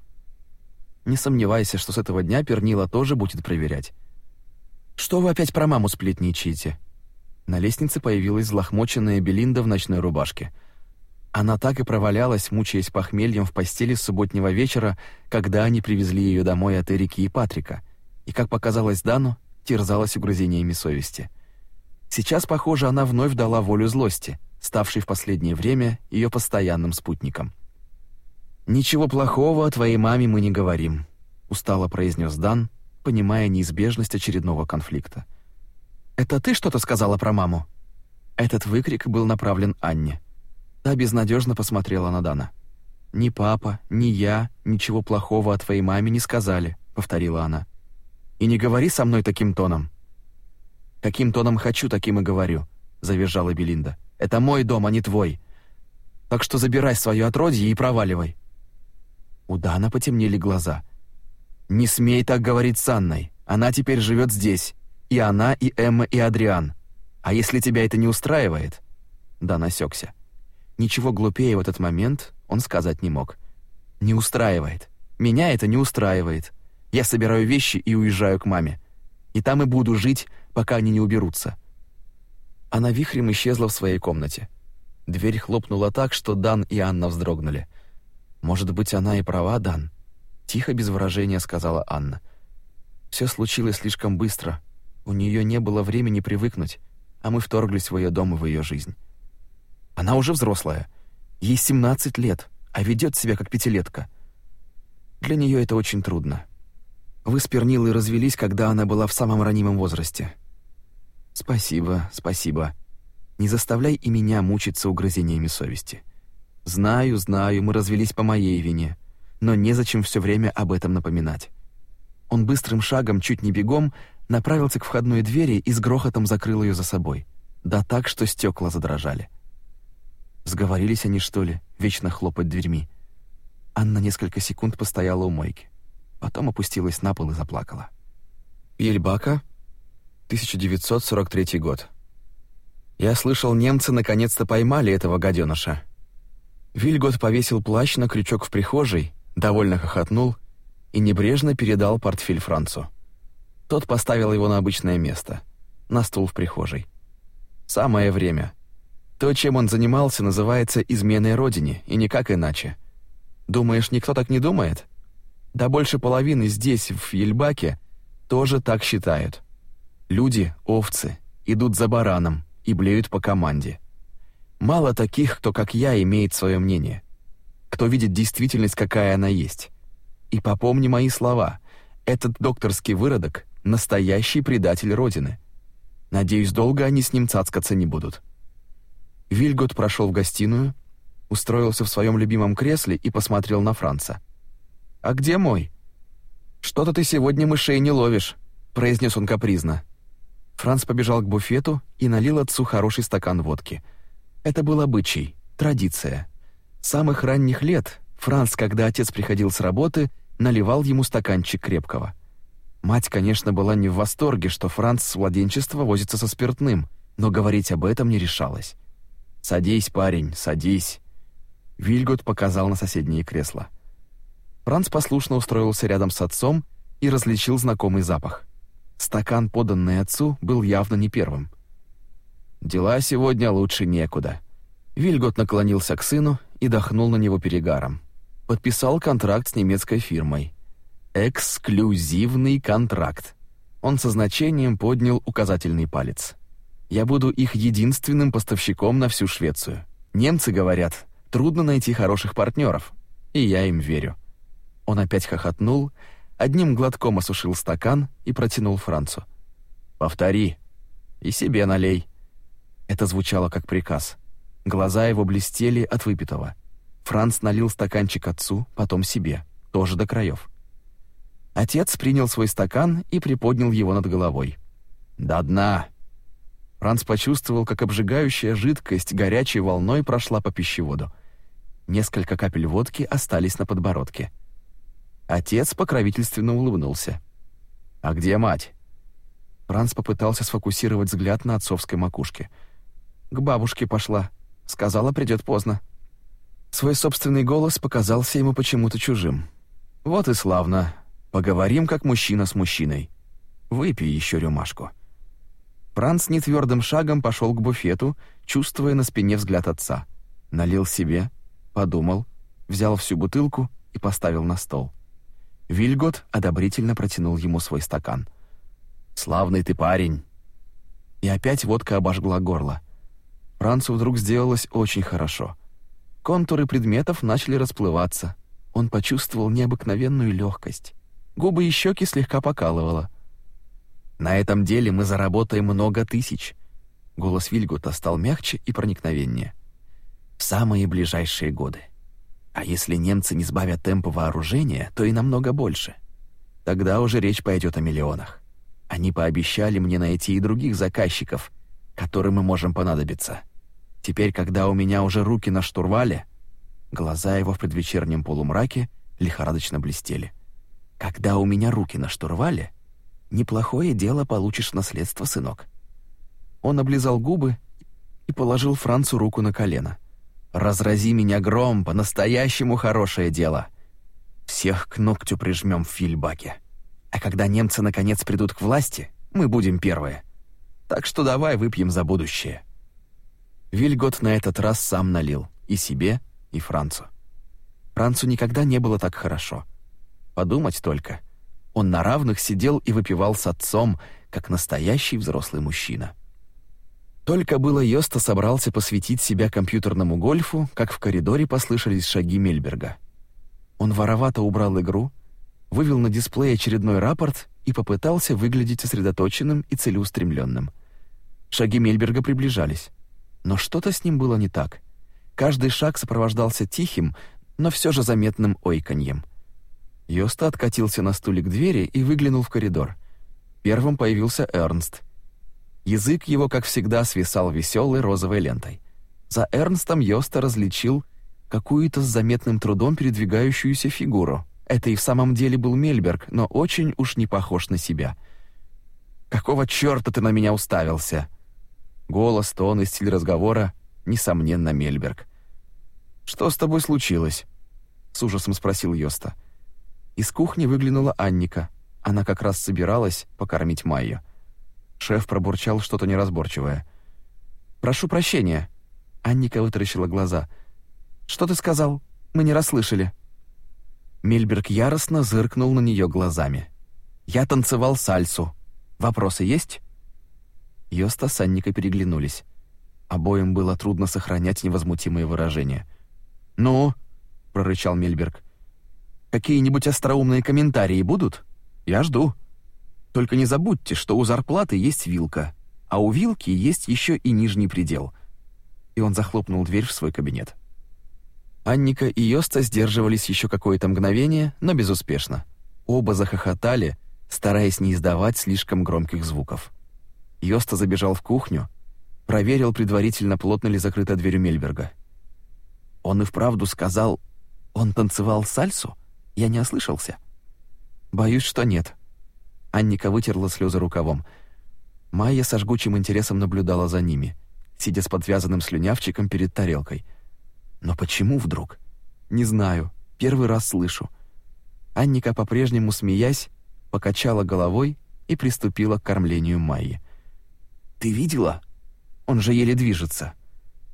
Не сомневайся, что с этого дня Пернила тоже будет проверять. Что вы опять про маму сплетничаете? На лестнице появилась злохмоченная Белинда в ночной рубашке. Она так и провалялась, мучаясь похмельем в постели с субботнего вечера, когда они привезли ее домой от Эрики и Патрика, и, как показалось Дану, терзалась угрызениями совести — Сейчас, похоже, она вновь дала волю злости, ставшей в последнее время ее постоянным спутником. «Ничего плохого о твоей маме мы не говорим», — устало произнес Дан, понимая неизбежность очередного конфликта. «Это ты что-то сказала про маму?» Этот выкрик был направлен Анне. Та безнадежно посмотрела на Дана. «Ни папа, ни я ничего плохого о твоей маме не сказали», — повторила она. «И не говори со мной таким тоном», Каким тоном хочу, таким и говорю, завизжала Белинда. Это мой дом, а не твой. Так что забирай свое отродье и проваливай. У Дана потемнели глаза. Не смей так говорить с Анной. Она теперь живет здесь. И она, и Эмма, и Адриан. А если тебя это не устраивает? Дан осекся. Ничего глупее в этот момент он сказать не мог. Не устраивает. Меня это не устраивает. Я собираю вещи и уезжаю к маме. И там и буду жить пока они не уберутся. Она вихрем исчезла в своей комнате. Дверь хлопнула так, что Дан и Анна вздрогнули. «Может быть, она и права, Дан?» Тихо, без выражения, сказала Анна. «Все случилось слишком быстро. У нее не было времени привыкнуть, а мы вторглись в ее дом и в ее жизнь. Она уже взрослая. Ей 17 лет, а ведет себя как пятилетка. Для нее это очень трудно. Вы с Пернилой развелись, когда она была в самом ранимом возрасте. Спасибо, спасибо. Не заставляй и меня мучиться угрызениями совести. Знаю, знаю, мы развелись по моей вине, но незачем все время об этом напоминать. Он быстрым шагом, чуть не бегом, направился к входной двери и с грохотом закрыл ее за собой. Да так, что стекла задрожали. Сговорились они, что ли, вечно хлопать дверьми. Анна несколько секунд постояла у мойки потом опустилась на пол и заплакала. Ельбака, 1943 год. Я слышал, немцы наконец-то поймали этого гаденыша. Вильгот повесил плащ на крючок в прихожей, довольно хохотнул и небрежно передал портфель Францу. Тот поставил его на обычное место, на стул в прихожей. Самое время. То, чем он занимался, называется изменой родине, и никак иначе. Думаешь, никто так не думает? — да больше половины здесь, в Ельбаке, тоже так считают. Люди, овцы, идут за бараном и блеют по команде. Мало таких, кто, как я, имеет свое мнение, кто видит действительность, какая она есть. И попомни мои слова, этот докторский выродок — настоящий предатель Родины. Надеюсь, долго они с ним цацкаться не будут». Вильгот прошел в гостиную, устроился в своем любимом кресле и посмотрел на Франца — «А где мой?» «Что-то ты сегодня мышей не ловишь», — произнес он капризно. Франц побежал к буфету и налил отцу хороший стакан водки. Это был обычай, традиция. С самых ранних лет Франц, когда отец приходил с работы, наливал ему стаканчик крепкого. Мать, конечно, была не в восторге, что Франц с младенчества возится со спиртным, но говорить об этом не решалась. «Садись, парень, садись». Вильгот показал на соседнее кресло. — Франц послушно устроился рядом с отцом и различил знакомый запах. Стакан, поданный отцу, был явно не первым. «Дела сегодня лучше некуда». Вильгот наклонился к сыну и дохнул на него перегаром. Подписал контракт с немецкой фирмой. «Эксклюзивный контракт». Он со значением поднял указательный палец. «Я буду их единственным поставщиком на всю Швецию. Немцы говорят, трудно найти хороших партнеров. И я им верю. Он опять хохотнул, одним глотком осушил стакан и протянул Францу. «Повтори. И себе налей». Это звучало как приказ. Глаза его блестели от выпитого. Франц налил стаканчик отцу, потом себе, тоже до краев. Отец принял свой стакан и приподнял его над головой. «До дна!» Франц почувствовал, как обжигающая жидкость горячей волной прошла по пищеводу. Несколько капель водки остались на подбородке. Отец покровительственно улыбнулся. «А где мать?» Франц попытался сфокусировать взгляд на отцовской макушке. «К бабушке пошла. Сказала, придёт поздно». Свой собственный голос показался ему почему-то чужим. «Вот и славно. Поговорим, как мужчина с мужчиной. Выпей ещё рюмашку». Франц нетвердым шагом пошёл к буфету, чувствуя на спине взгляд отца. Налил себе, подумал, взял всю бутылку и поставил на стол. Вильгот одобрительно протянул ему свой стакан. «Славный ты парень!» И опять водка обожгла горло. Францу вдруг сделалось очень хорошо. Контуры предметов начали расплываться. Он почувствовал необыкновенную легкость. Губы и щеки слегка покалывало. «На этом деле мы заработаем много тысяч!» Голос Вильгута стал мягче и проникновеннее. «В самые ближайшие годы!» А если немцы не сбавят темпа вооружения, то и намного больше. Тогда уже речь пойдет о миллионах. Они пообещали мне найти и других заказчиков, которым мы можем понадобиться. Теперь, когда у меня уже руки на штурвале, глаза его в предвечернем полумраке лихорадочно блестели. Когда у меня руки на штурвале, неплохое дело получишь наследство, сынок. Он облизал губы и положил Францу руку на колено. Разрази меня гром, по-настоящему хорошее дело. Всех к ногтю прижмем в фильбаке. А когда немцы наконец придут к власти, мы будем первые. Так что давай выпьем за будущее. Вильгот на этот раз сам налил и себе, и Францу. Францу никогда не было так хорошо. Подумать только, он на равных сидел и выпивал с отцом, как настоящий взрослый мужчина. Только было Йоста собрался посвятить себя компьютерному гольфу, как в коридоре послышались шаги Мельберга. Он воровато убрал игру, вывел на дисплей очередной рапорт и попытался выглядеть сосредоточенным и целеустремленным. Шаги Мельберга приближались, но что-то с ним было не так. Каждый шаг сопровождался тихим, но все же заметным ойканьем. Йоста откатился на стуле к двери и выглянул в коридор. Первым появился Эрнст — Язык его, как всегда, свисал веселой розовой лентой. За Эрнстом Йоста различил какую-то с заметным трудом передвигающуюся фигуру. Это и в самом деле был Мельберг, но очень уж не похож на себя. «Какого черта ты на меня уставился?» Голос, тон и стиль разговора, несомненно, Мельберг. «Что с тобой случилось?» — с ужасом спросил Йоста. Из кухни выглянула Анника. Она как раз собиралась покормить Майю. Шеф пробурчал что-то неразборчивое. «Прошу прощения». Анника вытаращила глаза. «Что ты сказал? Мы не расслышали». Мильберг яростно зыркнул на нее глазами. «Я танцевал сальсу. Вопросы есть?» Йоста с Анникой переглянулись. Обоим было трудно сохранять невозмутимые выражения. «Ну?» — прорычал Мильберг. «Какие-нибудь остроумные комментарии будут? Я жду». Только не забудьте, что у зарплаты есть вилка, а у вилки есть еще и нижний предел. И он захлопнул дверь в свой кабинет. Анника и Йоста сдерживались еще какое-то мгновение, но безуспешно. Оба захохотали, стараясь не издавать слишком громких звуков. Йоста забежал в кухню, проверил предварительно, плотно ли закрыта дверь Мельберга. Он и вправду сказал, он танцевал сальсу? Я не ослышался. Боюсь, что нет. Анника вытерла слезы рукавом. Майя со жгучим интересом наблюдала за ними, сидя с подвязанным слюнявчиком перед тарелкой. Но почему вдруг? Не знаю, первый раз слышу. Анника по-прежнему смеясь покачала головой и приступила к кормлению Майи. Ты видела? Он же еле движется.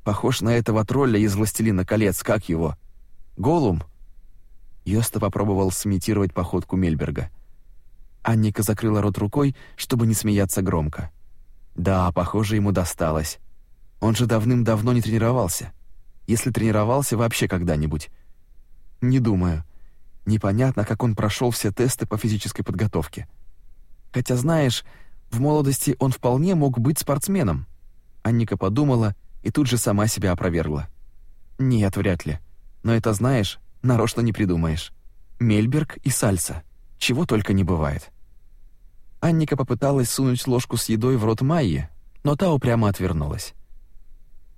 Похож на этого тролля из Властелина колец, как его? Голум. Йоста попробовал сымитировать походку Мельберга. Анника закрыла рот рукой, чтобы не смеяться громко. Да, похоже, ему досталось. Он же давным-давно не тренировался. Если тренировался вообще когда-нибудь. Не думаю. Непонятно, как он прошел все тесты по физической подготовке. Хотя, знаешь, в молодости он вполне мог быть спортсменом. Анника подумала и тут же сама себя опровергла. Нет, вряд ли. Но это, знаешь, нарочно не придумаешь. Мельберг и сальса. Чего только не бывает. Анника попыталась сунуть ложку с едой в рот Майи, но та упрямо отвернулась.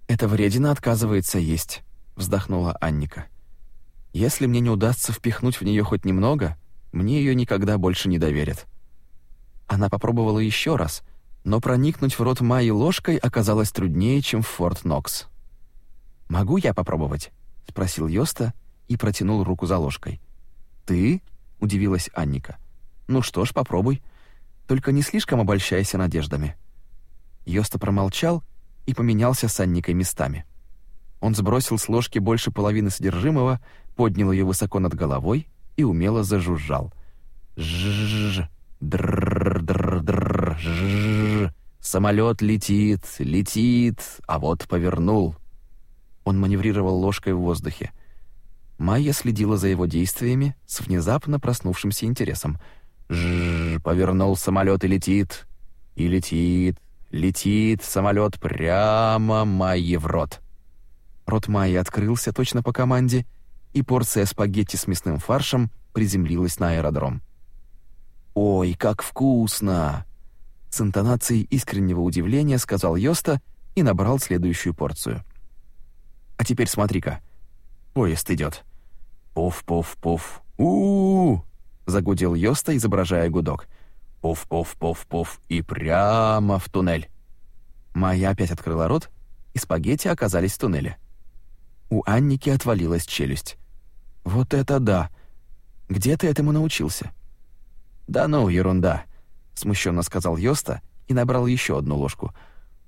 «Эта вредина отказывается есть», — вздохнула Анника. «Если мне не удастся впихнуть в нее хоть немного, мне ее никогда больше не доверят». Она попробовала еще раз, но проникнуть в рот Майи ложкой оказалось труднее, чем в Форт Нокс. «Могу я попробовать?» — спросил Йоста и протянул руку за ложкой. «Ты?» — удивилась Анника. «Ну что ж, попробуй. Только не слишком обольщайся надеждами». Йоста промолчал и поменялся с Анникой местами. Он сбросил с ложки больше половины содержимого, поднял ее высоко над головой и умело зажужжал. Жжж, др др др жжж. Самолет летит, летит, а вот повернул. Он маневрировал ложкой в воздухе. Майя следила за его действиями с внезапно проснувшимся интересом — Жжж, повернул самолет и летит. И летит, летит самолет прямо Майе в рот. Рот Майи открылся точно по команде, и порция спагетти с мясным фаршем приземлилась на аэродром. «Ой, как вкусно!» С интонацией искреннего удивления сказал Йоста и набрал следующую порцию. «А теперь смотри-ка. Поезд идет. Пуф-пуф-пуф. У-у-у!» загудел Йоста, изображая гудок. Пуф-пуф-пуф-пуф и прямо в туннель. Майя опять открыла рот, и спагетти оказались в туннеле. У Анники отвалилась челюсть. «Вот это да! Где ты этому научился?» «Да ну, ерунда!» — смущенно сказал Йоста и набрал еще одну ложку.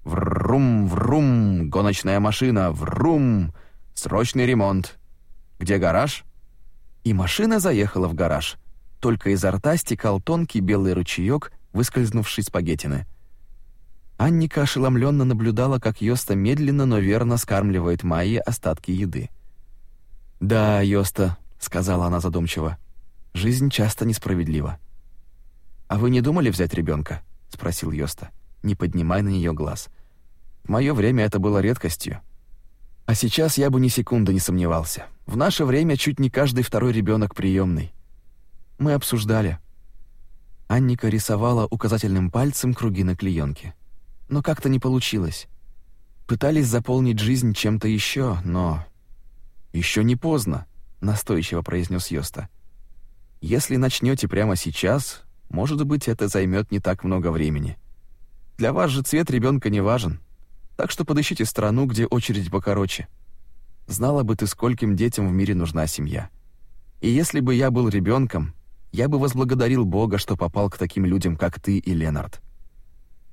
«Врум-врум! Гоночная машина! Врум! Срочный ремонт! Где гараж?» И машина заехала в гараж — только изо рта стекал тонкий белый ручеек, выскользнувший с пагетины. Анника ошеломленно наблюдала, как Йоста медленно, но верно скармливает Майе остатки еды. «Да, Йоста», — сказала она задумчиво, — «жизнь часто несправедлива». «А вы не думали взять ребенка? спросил Йоста, не поднимая на нее глаз. «В моё время это было редкостью». «А сейчас я бы ни секунды не сомневался. В наше время чуть не каждый второй ребенок приемный. Мы обсуждали. Анника рисовала указательным пальцем круги на клеенке. Но как-то не получилось. Пытались заполнить жизнь чем-то еще, но... «Еще не поздно», — настойчиво произнес Йоста. «Если начнете прямо сейчас, может быть, это займет не так много времени. Для вас же цвет ребенка не важен, так что подыщите страну, где очередь покороче. Знала бы ты, скольким детям в мире нужна семья. И если бы я был ребенком, я бы возблагодарил Бога, что попал к таким людям, как ты и Ленард.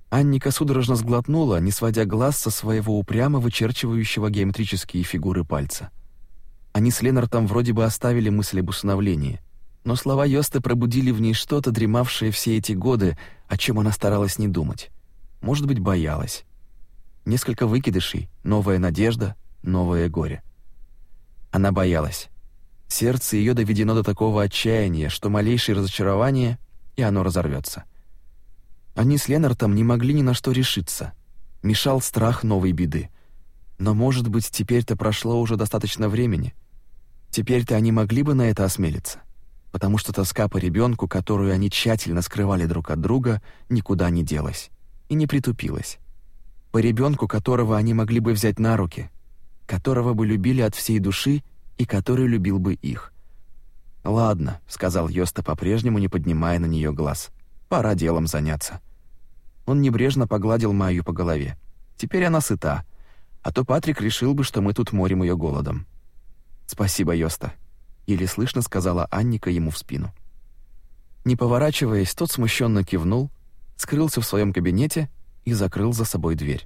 Анника судорожно сглотнула, не сводя глаз со своего упрямо вычерчивающего геометрические фигуры пальца. Они с Ленартом вроде бы оставили мысль об усыновлении, но слова Йосты пробудили в ней что-то, дремавшее все эти годы, о чем она старалась не думать. Может быть, боялась. Несколько выкидышей, новая надежда, новое горе. Она боялась. Сердце ее доведено до такого отчаяния, что малейшее разочарование, и оно разорвется. Они с Ленартом не могли ни на что решиться. Мешал страх новой беды. Но, может быть, теперь-то прошло уже достаточно времени. Теперь-то они могли бы на это осмелиться, потому что тоска по ребенку, которую они тщательно скрывали друг от друга, никуда не делась и не притупилась. По ребенку, которого они могли бы взять на руки, которого бы любили от всей души и который любил бы их. «Ладно», — сказал Йоста, по-прежнему не поднимая на нее глаз. «Пора делом заняться». Он небрежно погладил Майю по голове. «Теперь она сыта, а то Патрик решил бы, что мы тут морим ее голодом». «Спасибо, Йоста», — еле слышно сказала Анника ему в спину. Не поворачиваясь, тот смущенно кивнул, скрылся в своем кабинете и закрыл за собой дверь.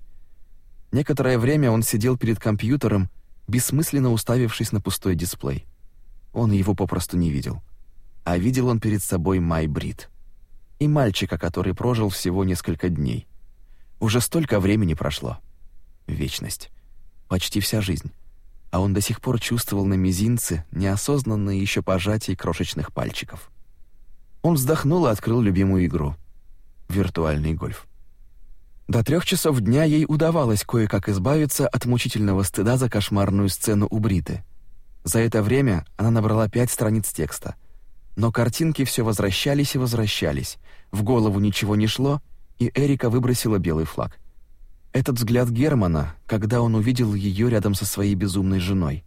Некоторое время он сидел перед компьютером бессмысленно уставившись на пустой дисплей. Он его попросту не видел. А видел он перед собой Майбрид. И мальчика, который прожил всего несколько дней. Уже столько времени прошло. Вечность. Почти вся жизнь. А он до сих пор чувствовал на мизинце неосознанное еще пожатие крошечных пальчиков. Он вздохнул и открыл любимую игру — виртуальный гольф. До трех часов дня ей удавалось кое-как избавиться от мучительного стыда за кошмарную сцену у Бриты. За это время она набрала пять страниц текста. Но картинки все возвращались и возвращались. В голову ничего не шло, и Эрика выбросила белый флаг. Этот взгляд Германа, когда он увидел ее рядом со своей безумной женой.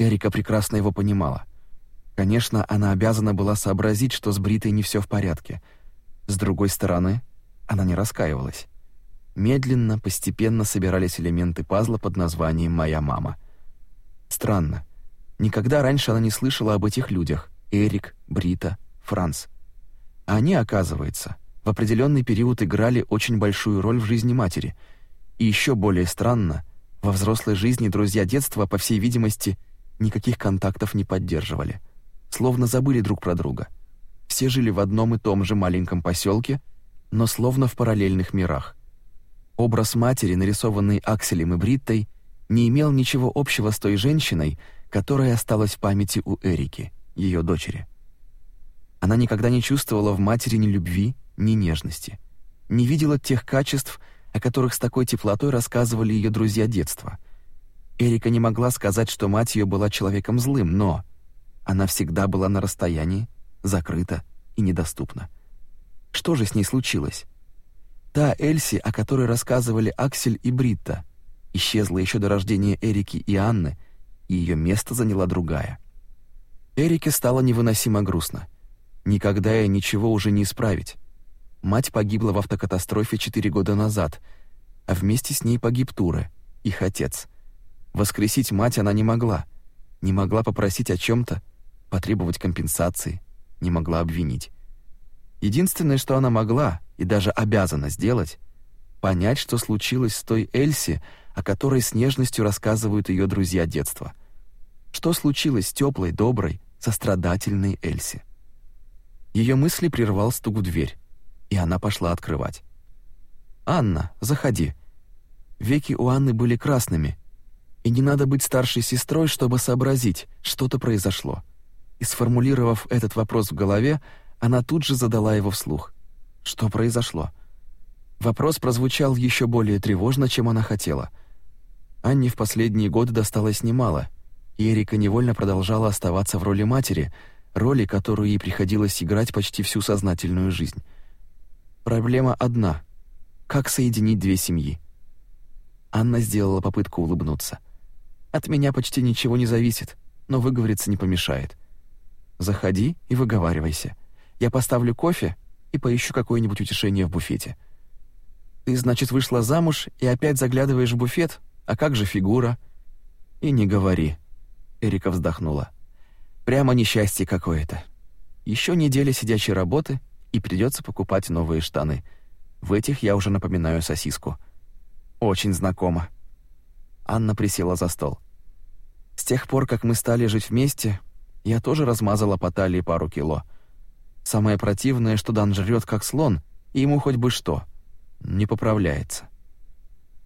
Эрика прекрасно его понимала. Конечно, она обязана была сообразить, что с Бритой не все в порядке. С другой стороны, она не раскаивалась медленно, постепенно собирались элементы пазла под названием «Моя мама». Странно. Никогда раньше она не слышала об этих людях — Эрик, Брита, Франц. А они, оказывается, в определенный период играли очень большую роль в жизни матери. И еще более странно, во взрослой жизни друзья детства, по всей видимости, никаких контактов не поддерживали. Словно забыли друг про друга. Все жили в одном и том же маленьком поселке, но словно в параллельных мирах — Образ матери, нарисованный Акселем и Бриттой, не имел ничего общего с той женщиной, которая осталась в памяти у Эрики, ее дочери. Она никогда не чувствовала в матери ни любви, ни нежности, не видела тех качеств, о которых с такой теплотой рассказывали ее друзья детства. Эрика не могла сказать, что мать ее была человеком злым, но она всегда была на расстоянии, закрыта и недоступна. Что же с ней случилось? Та Эльси, о которой рассказывали Аксель и Бритта, исчезла еще до рождения Эрики и Анны, и ее место заняла другая. Эрике стало невыносимо грустно. Никогда и ничего уже не исправить. Мать погибла в автокатастрофе 4 года назад, а вместе с ней погиб Туре, их отец. Воскресить мать она не могла. Не могла попросить о чем то потребовать компенсации, не могла обвинить. Единственное, что она могла и даже обязана сделать, понять, что случилось с той Эльси, о которой с нежностью рассказывают ее друзья детства. Что случилось с теплой, доброй, сострадательной Эльси? Ее мысли прервал стук в дверь, и она пошла открывать. «Анна, заходи». Веки у Анны были красными, и не надо быть старшей сестрой, чтобы сообразить, что-то произошло. И сформулировав этот вопрос в голове, она тут же задала его вслух. Что произошло? Вопрос прозвучал еще более тревожно, чем она хотела. Анне в последние годы досталось немало, и Эрика невольно продолжала оставаться в роли матери, роли, которую ей приходилось играть почти всю сознательную жизнь. Проблема одна — как соединить две семьи? Анна сделала попытку улыбнуться. «От меня почти ничего не зависит, но выговориться не помешает. Заходи и выговаривайся. Я поставлю кофе и поищу какое-нибудь утешение в буфете. Ты, значит, вышла замуж и опять заглядываешь в буфет? А как же фигура? И не говори, Эрика вздохнула. Прямо несчастье какое-то. Еще неделя сидячей работы, и придется покупать новые штаны. В этих я уже напоминаю сосиску. Очень знакомо. Анна присела за стол. С тех пор, как мы стали жить вместе, я тоже размазала по талии пару кило. Самое противное, что Дан жрет как слон, и ему хоть бы что. Не поправляется.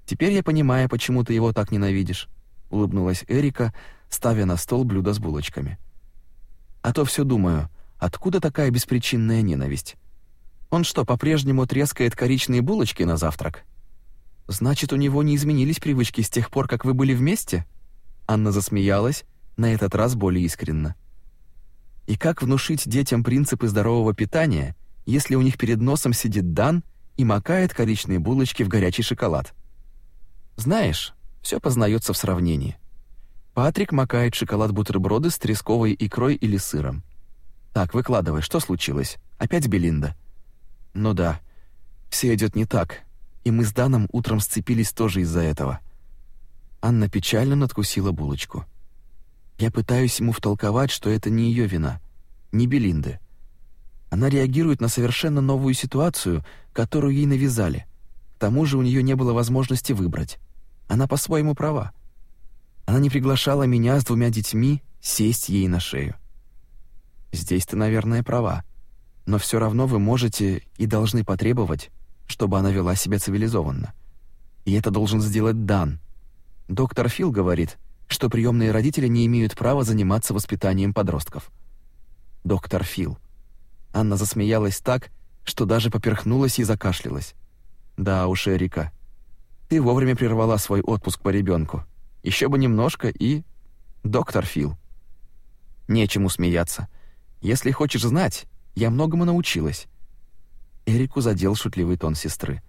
«Теперь я понимаю, почему ты его так ненавидишь», — улыбнулась Эрика, ставя на стол блюдо с булочками. «А то все думаю, откуда такая беспричинная ненависть? Он что, по-прежнему трескает коричные булочки на завтрак?» «Значит, у него не изменились привычки с тех пор, как вы были вместе?» Анна засмеялась, на этот раз более искренно. И как внушить детям принципы здорового питания, если у них перед носом сидит Дан и макает коричные булочки в горячий шоколад? Знаешь, все познается в сравнении. Патрик макает шоколад-бутерброды с тресковой икрой или сыром. Так, выкладывай, что случилось? Опять Белинда. Ну да. Все идет не так. И мы с Даном утром сцепились тоже из-за этого. Анна печально надкусила булочку. Я пытаюсь ему втолковать, что это не ее вина, не Белинды. Она реагирует на совершенно новую ситуацию, которую ей навязали. К тому же у нее не было возможности выбрать. Она по-своему права. Она не приглашала меня с двумя детьми сесть ей на шею. Здесь ты, наверное, права. Но все равно вы можете и должны потребовать, чтобы она вела себя цивилизованно. И это должен сделать Дан. Доктор Фил говорит, что приемные родители не имеют права заниматься воспитанием подростков. Доктор Фил. Анна засмеялась так, что даже поперхнулась и закашлялась. Да уж, Эрика. Ты вовремя прервала свой отпуск по ребенку. Еще бы немножко и доктор Фил. Нечему смеяться. Если хочешь знать, я многому научилась. Эрику задел шутливый тон сестры.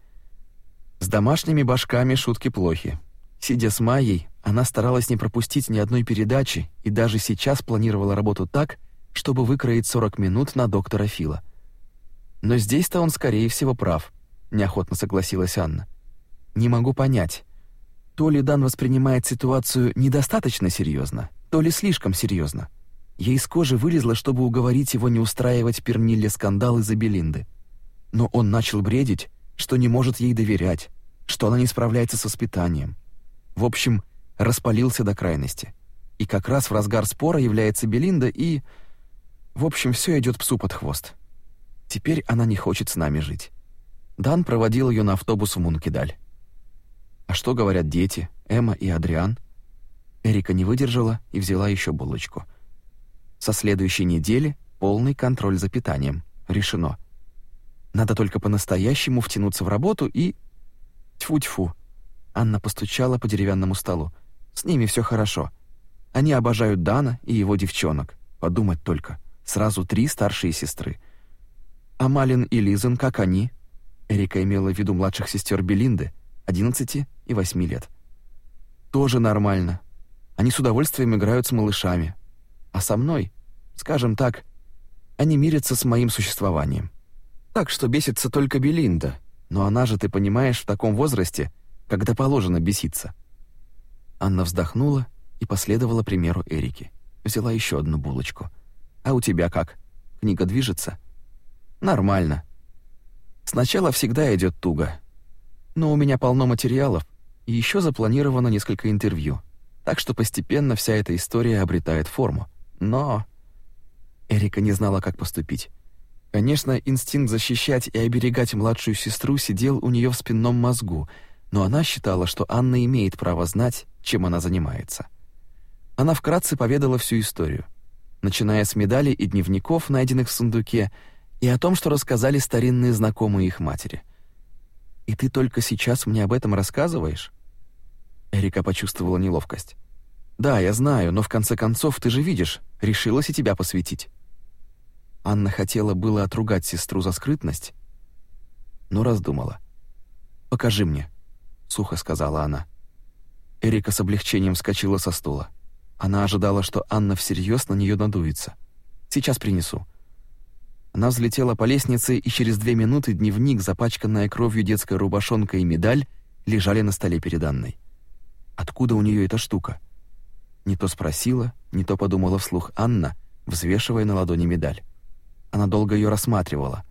С домашними башками шутки плохи. Сидя с Майей, она старалась не пропустить ни одной передачи и даже сейчас планировала работу так, чтобы выкроить 40 минут на доктора Фила. Но здесь-то он, скорее всего, прав, неохотно согласилась Анна. Не могу понять, то ли Дан воспринимает ситуацию недостаточно серьезно, то ли слишком серьезно. Ей из кожи вылезло, чтобы уговорить его не устраивать Пернилле скандал из-за Белинды. Но он начал бредить, что не может ей доверять, что она не справляется с воспитанием. В общем, распалился до крайности. И как раз в разгар спора является Белинда и... В общем, все идет псу под хвост. Теперь она не хочет с нами жить. Дан проводил ее на автобус в Мункидаль. А что говорят дети, Эмма и Адриан? Эрика не выдержала и взяла еще булочку. Со следующей недели полный контроль за питанием. Решено. Надо только по-настоящему втянуться в работу и... Тьфу-тьфу. Анна постучала по деревянному столу. С ними все хорошо. Они обожают Дана и его девчонок. Подумать только. Сразу три старшие сестры. А Малин и Лизен, как они? Эрика имела в виду младших сестер Белинды, 11 и 8 лет. Тоже нормально. Они с удовольствием играют с малышами. А со мной, скажем так, они мирятся с моим существованием. Так что бесится только Белинда. Но она же, ты понимаешь, в таком возрасте, когда положено беситься. Анна вздохнула и последовала примеру Эрики. Взяла еще одну булочку. «А у тебя как? Книга движется?» «Нормально. Сначала всегда идет туго. Но у меня полно материалов, и еще запланировано несколько интервью. Так что постепенно вся эта история обретает форму. Но...» Эрика не знала, как поступить. Конечно, инстинкт защищать и оберегать младшую сестру сидел у нее в спинном мозгу — но она считала, что Анна имеет право знать, чем она занимается. Она вкратце поведала всю историю, начиная с медалей и дневников, найденных в сундуке, и о том, что рассказали старинные знакомые их матери. «И ты только сейчас мне об этом рассказываешь?» Эрика почувствовала неловкость. «Да, я знаю, но в конце концов, ты же видишь, решилась и тебя посвятить». Анна хотела было отругать сестру за скрытность, но раздумала. «Покажи мне», — сухо сказала она. Эрика с облегчением вскочила со стула. Она ожидала, что Анна всерьез на нее надуется. «Сейчас принесу». Она взлетела по лестнице, и через две минуты дневник, запачканная кровью детская рубашонка и медаль лежали на столе перед Анной. Откуда у нее эта штука? Не то спросила, не то подумала вслух Анна, взвешивая на ладони медаль. Она долго ее рассматривала.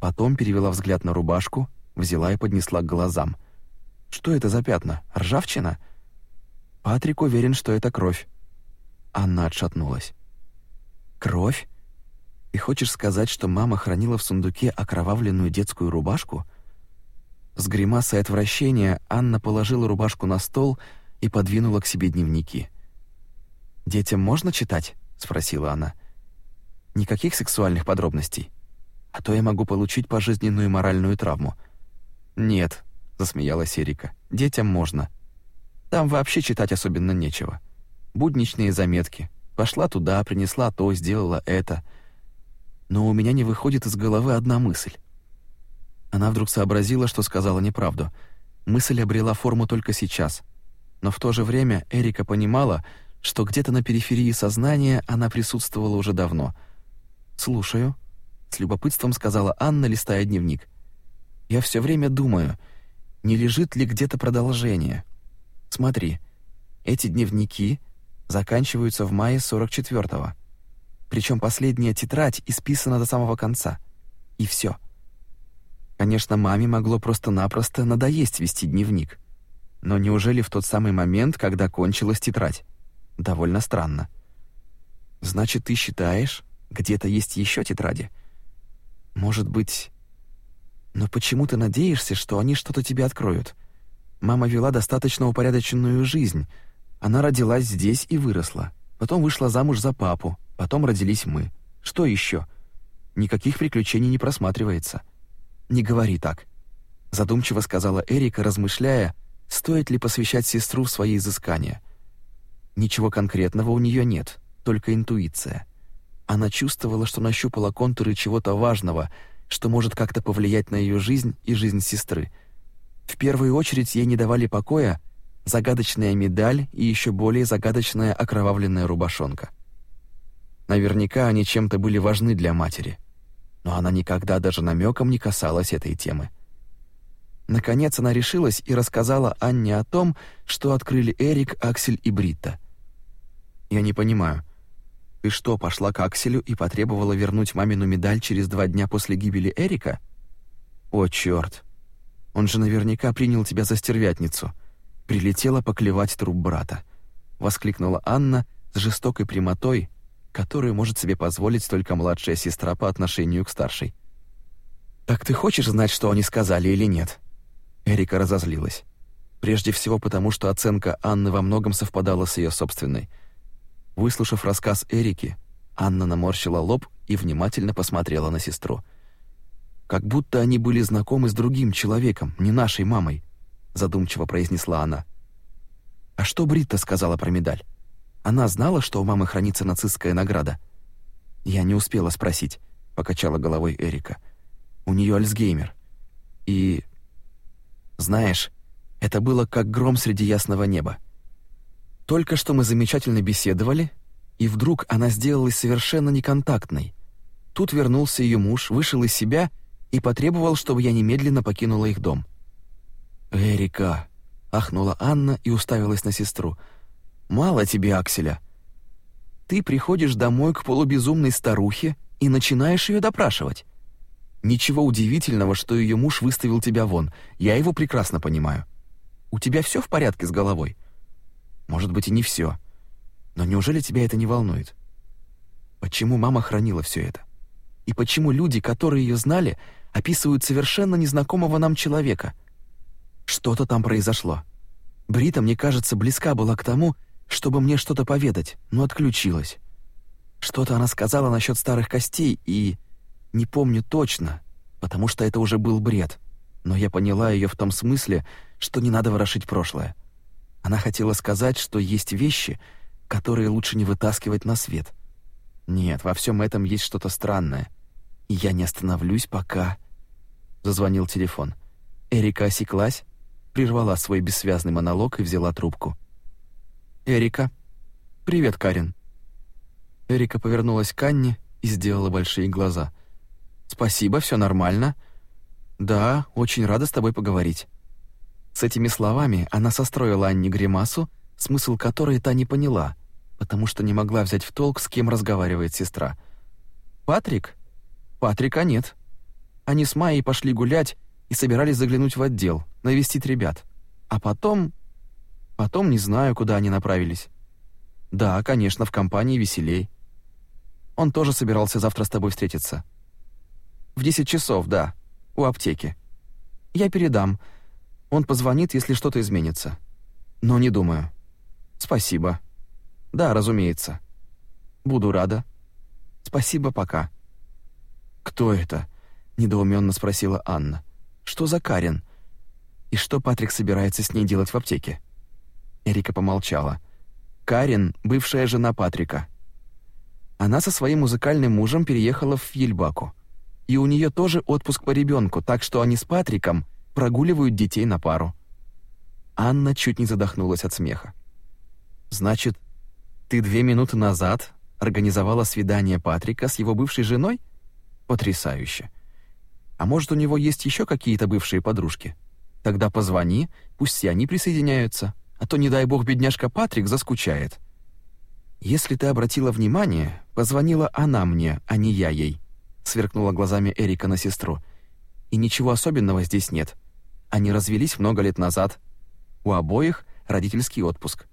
Потом перевела взгляд на рубашку, взяла и поднесла к глазам. Что это за пятна? Ржавчина? Патрик уверен, что это кровь. Анна отшатнулась. Кровь? Ты хочешь сказать, что мама хранила в сундуке окровавленную детскую рубашку? С гримасой отвращения Анна положила рубашку на стол и подвинула к себе дневники. «Детям можно читать?» — спросила она. «Никаких сексуальных подробностей? А то я могу получить пожизненную моральную травму». «Нет», засмеялась Эрика. Детям можно. Там вообще читать особенно нечего. Будничные заметки. Пошла туда, принесла то, сделала это. Но у меня не выходит из головы одна мысль. Она вдруг сообразила, что сказала неправду. Мысль обрела форму только сейчас. Но в то же время Эрика понимала, что где-то на периферии сознания она присутствовала уже давно. «Слушаю», — с любопытством сказала Анна, листая дневник. «Я все время думаю, — не лежит ли где-то продолжение. Смотри, эти дневники заканчиваются в мае 44-го. Причем последняя тетрадь исписана до самого конца. И все. Конечно, маме могло просто-напросто надоесть вести дневник. Но неужели в тот самый момент, когда кончилась тетрадь? Довольно странно. Значит, ты считаешь, где-то есть еще тетради? Может быть, но почему ты надеешься, что они что-то тебе откроют? Мама вела достаточно упорядоченную жизнь. Она родилась здесь и выросла. Потом вышла замуж за папу. Потом родились мы. Что еще? Никаких приключений не просматривается. Не говори так, задумчиво сказала Эрика, размышляя, стоит ли посвящать сестру в свои изыскания. Ничего конкретного у нее нет, только интуиция. Она чувствовала, что нащупала контуры чего-то важного — что может как-то повлиять на ее жизнь и жизнь сестры. В первую очередь ей не давали покоя загадочная медаль и еще более загадочная окровавленная рубашонка. Наверняка они чем-то были важны для матери, но она никогда даже намеком не касалась этой темы. Наконец она решилась и рассказала Анне о том, что открыли Эрик, Аксель и Бритта. «Я не понимаю, ты что, пошла к Акселю и потребовала вернуть мамину медаль через два дня после гибели Эрика? О, чёрт. Он же наверняка принял тебя за стервятницу. Прилетела поклевать труп брата, воскликнула Анна с жестокой прямотой, которую может себе позволить только младшая сестра по отношению к старшей. Так ты хочешь знать, что они сказали или нет? Эрика разозлилась. Прежде всего потому, что оценка Анны во многом совпадала с ее собственной. Выслушав рассказ Эрики, Анна наморщила лоб и внимательно посмотрела на сестру. Как будто они были знакомы с другим человеком, не нашей мамой, задумчиво произнесла она. А что Бритта сказала про медаль? Она знала, что у мамы хранится нацистская награда. Я не успела спросить, покачала головой Эрика. У нее Альцгеймер. И знаешь, это было как гром среди ясного неба. Только что мы замечательно беседовали, и вдруг она сделалась совершенно неконтактной. Тут вернулся ее муж, вышел из себя и потребовал, чтобы я немедленно покинула их дом. «Эрика!» — ахнула Анна и уставилась на сестру. «Мало тебе, Акселя. Ты приходишь домой к полубезумной старухе и начинаешь ее допрашивать. Ничего удивительного, что ее муж выставил тебя вон, я его прекрасно понимаю. У тебя все в порядке с головой?» Может быть, и не все. Но неужели тебя это не волнует? Почему мама хранила все это? И почему люди, которые ее знали, описывают совершенно незнакомого нам человека? Что-то там произошло. Брита, мне кажется, близка была к тому, чтобы мне что-то поведать, но отключилась. Что-то она сказала насчет старых костей и... Не помню точно, потому что это уже был бред. Но я поняла ее в том смысле, что не надо ворошить прошлое. Она хотела сказать, что есть вещи, которые лучше не вытаскивать на свет. Нет, во всем этом есть что-то странное. И я не остановлюсь пока. Зазвонил телефон. Эрика осеклась, прервала свой бессвязный монолог и взяла трубку. Эрика. Привет, Карин. Эрика повернулась к Анне и сделала большие глаза. Спасибо, все нормально. Да, очень рада с тобой поговорить. С этими словами она состроила Анне гримасу, смысл которой та не поняла, потому что не могла взять в толк, с кем разговаривает сестра. «Патрик?» «Патрика нет. Они с Майей пошли гулять и собирались заглянуть в отдел, навестить ребят. А потом... Потом не знаю, куда они направились. Да, конечно, в компании веселей. Он тоже собирался завтра с тобой встретиться. В 10 часов, да, у аптеки. Я передам. Он позвонит, если что-то изменится. Но не думаю. Спасибо. Да, разумеется. Буду рада. Спасибо, пока. Кто это? недоуменно спросила Анна. Что за Карен? И что Патрик собирается с ней делать в аптеке? Эрика помолчала. Карен, бывшая жена Патрика. Она со своим музыкальным мужем переехала в Ельбаку. И у нее тоже отпуск по ребенку, так что они с Патриком прогуливают детей на пару. Анна чуть не задохнулась от смеха. Значит, ты две минуты назад организовала свидание Патрика с его бывшей женой? Потрясающе. А может, у него есть еще какие-то бывшие подружки? Тогда позвони, пусть все они присоединяются, а то не дай бог бедняжка Патрик заскучает. Если ты обратила внимание, позвонила она мне, а не я ей, сверкнула глазами Эрика на сестру. И ничего особенного здесь нет. Они развелись много лет назад. У обоих родительский отпуск.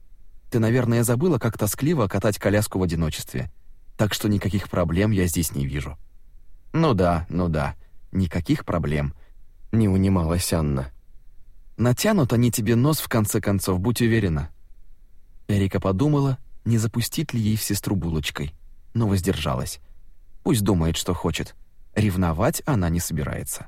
Ты, наверное, забыла, как тоскливо катать коляску в одиночестве. Так что никаких проблем я здесь не вижу. Ну да, ну да. Никаких проблем. Не унималась Анна. Натянут они тебе нос в конце концов, будь уверена. Эрика подумала, не запустить ли ей в сестру булочкой, но воздержалась. Пусть думает, что хочет. Ревновать она не собирается.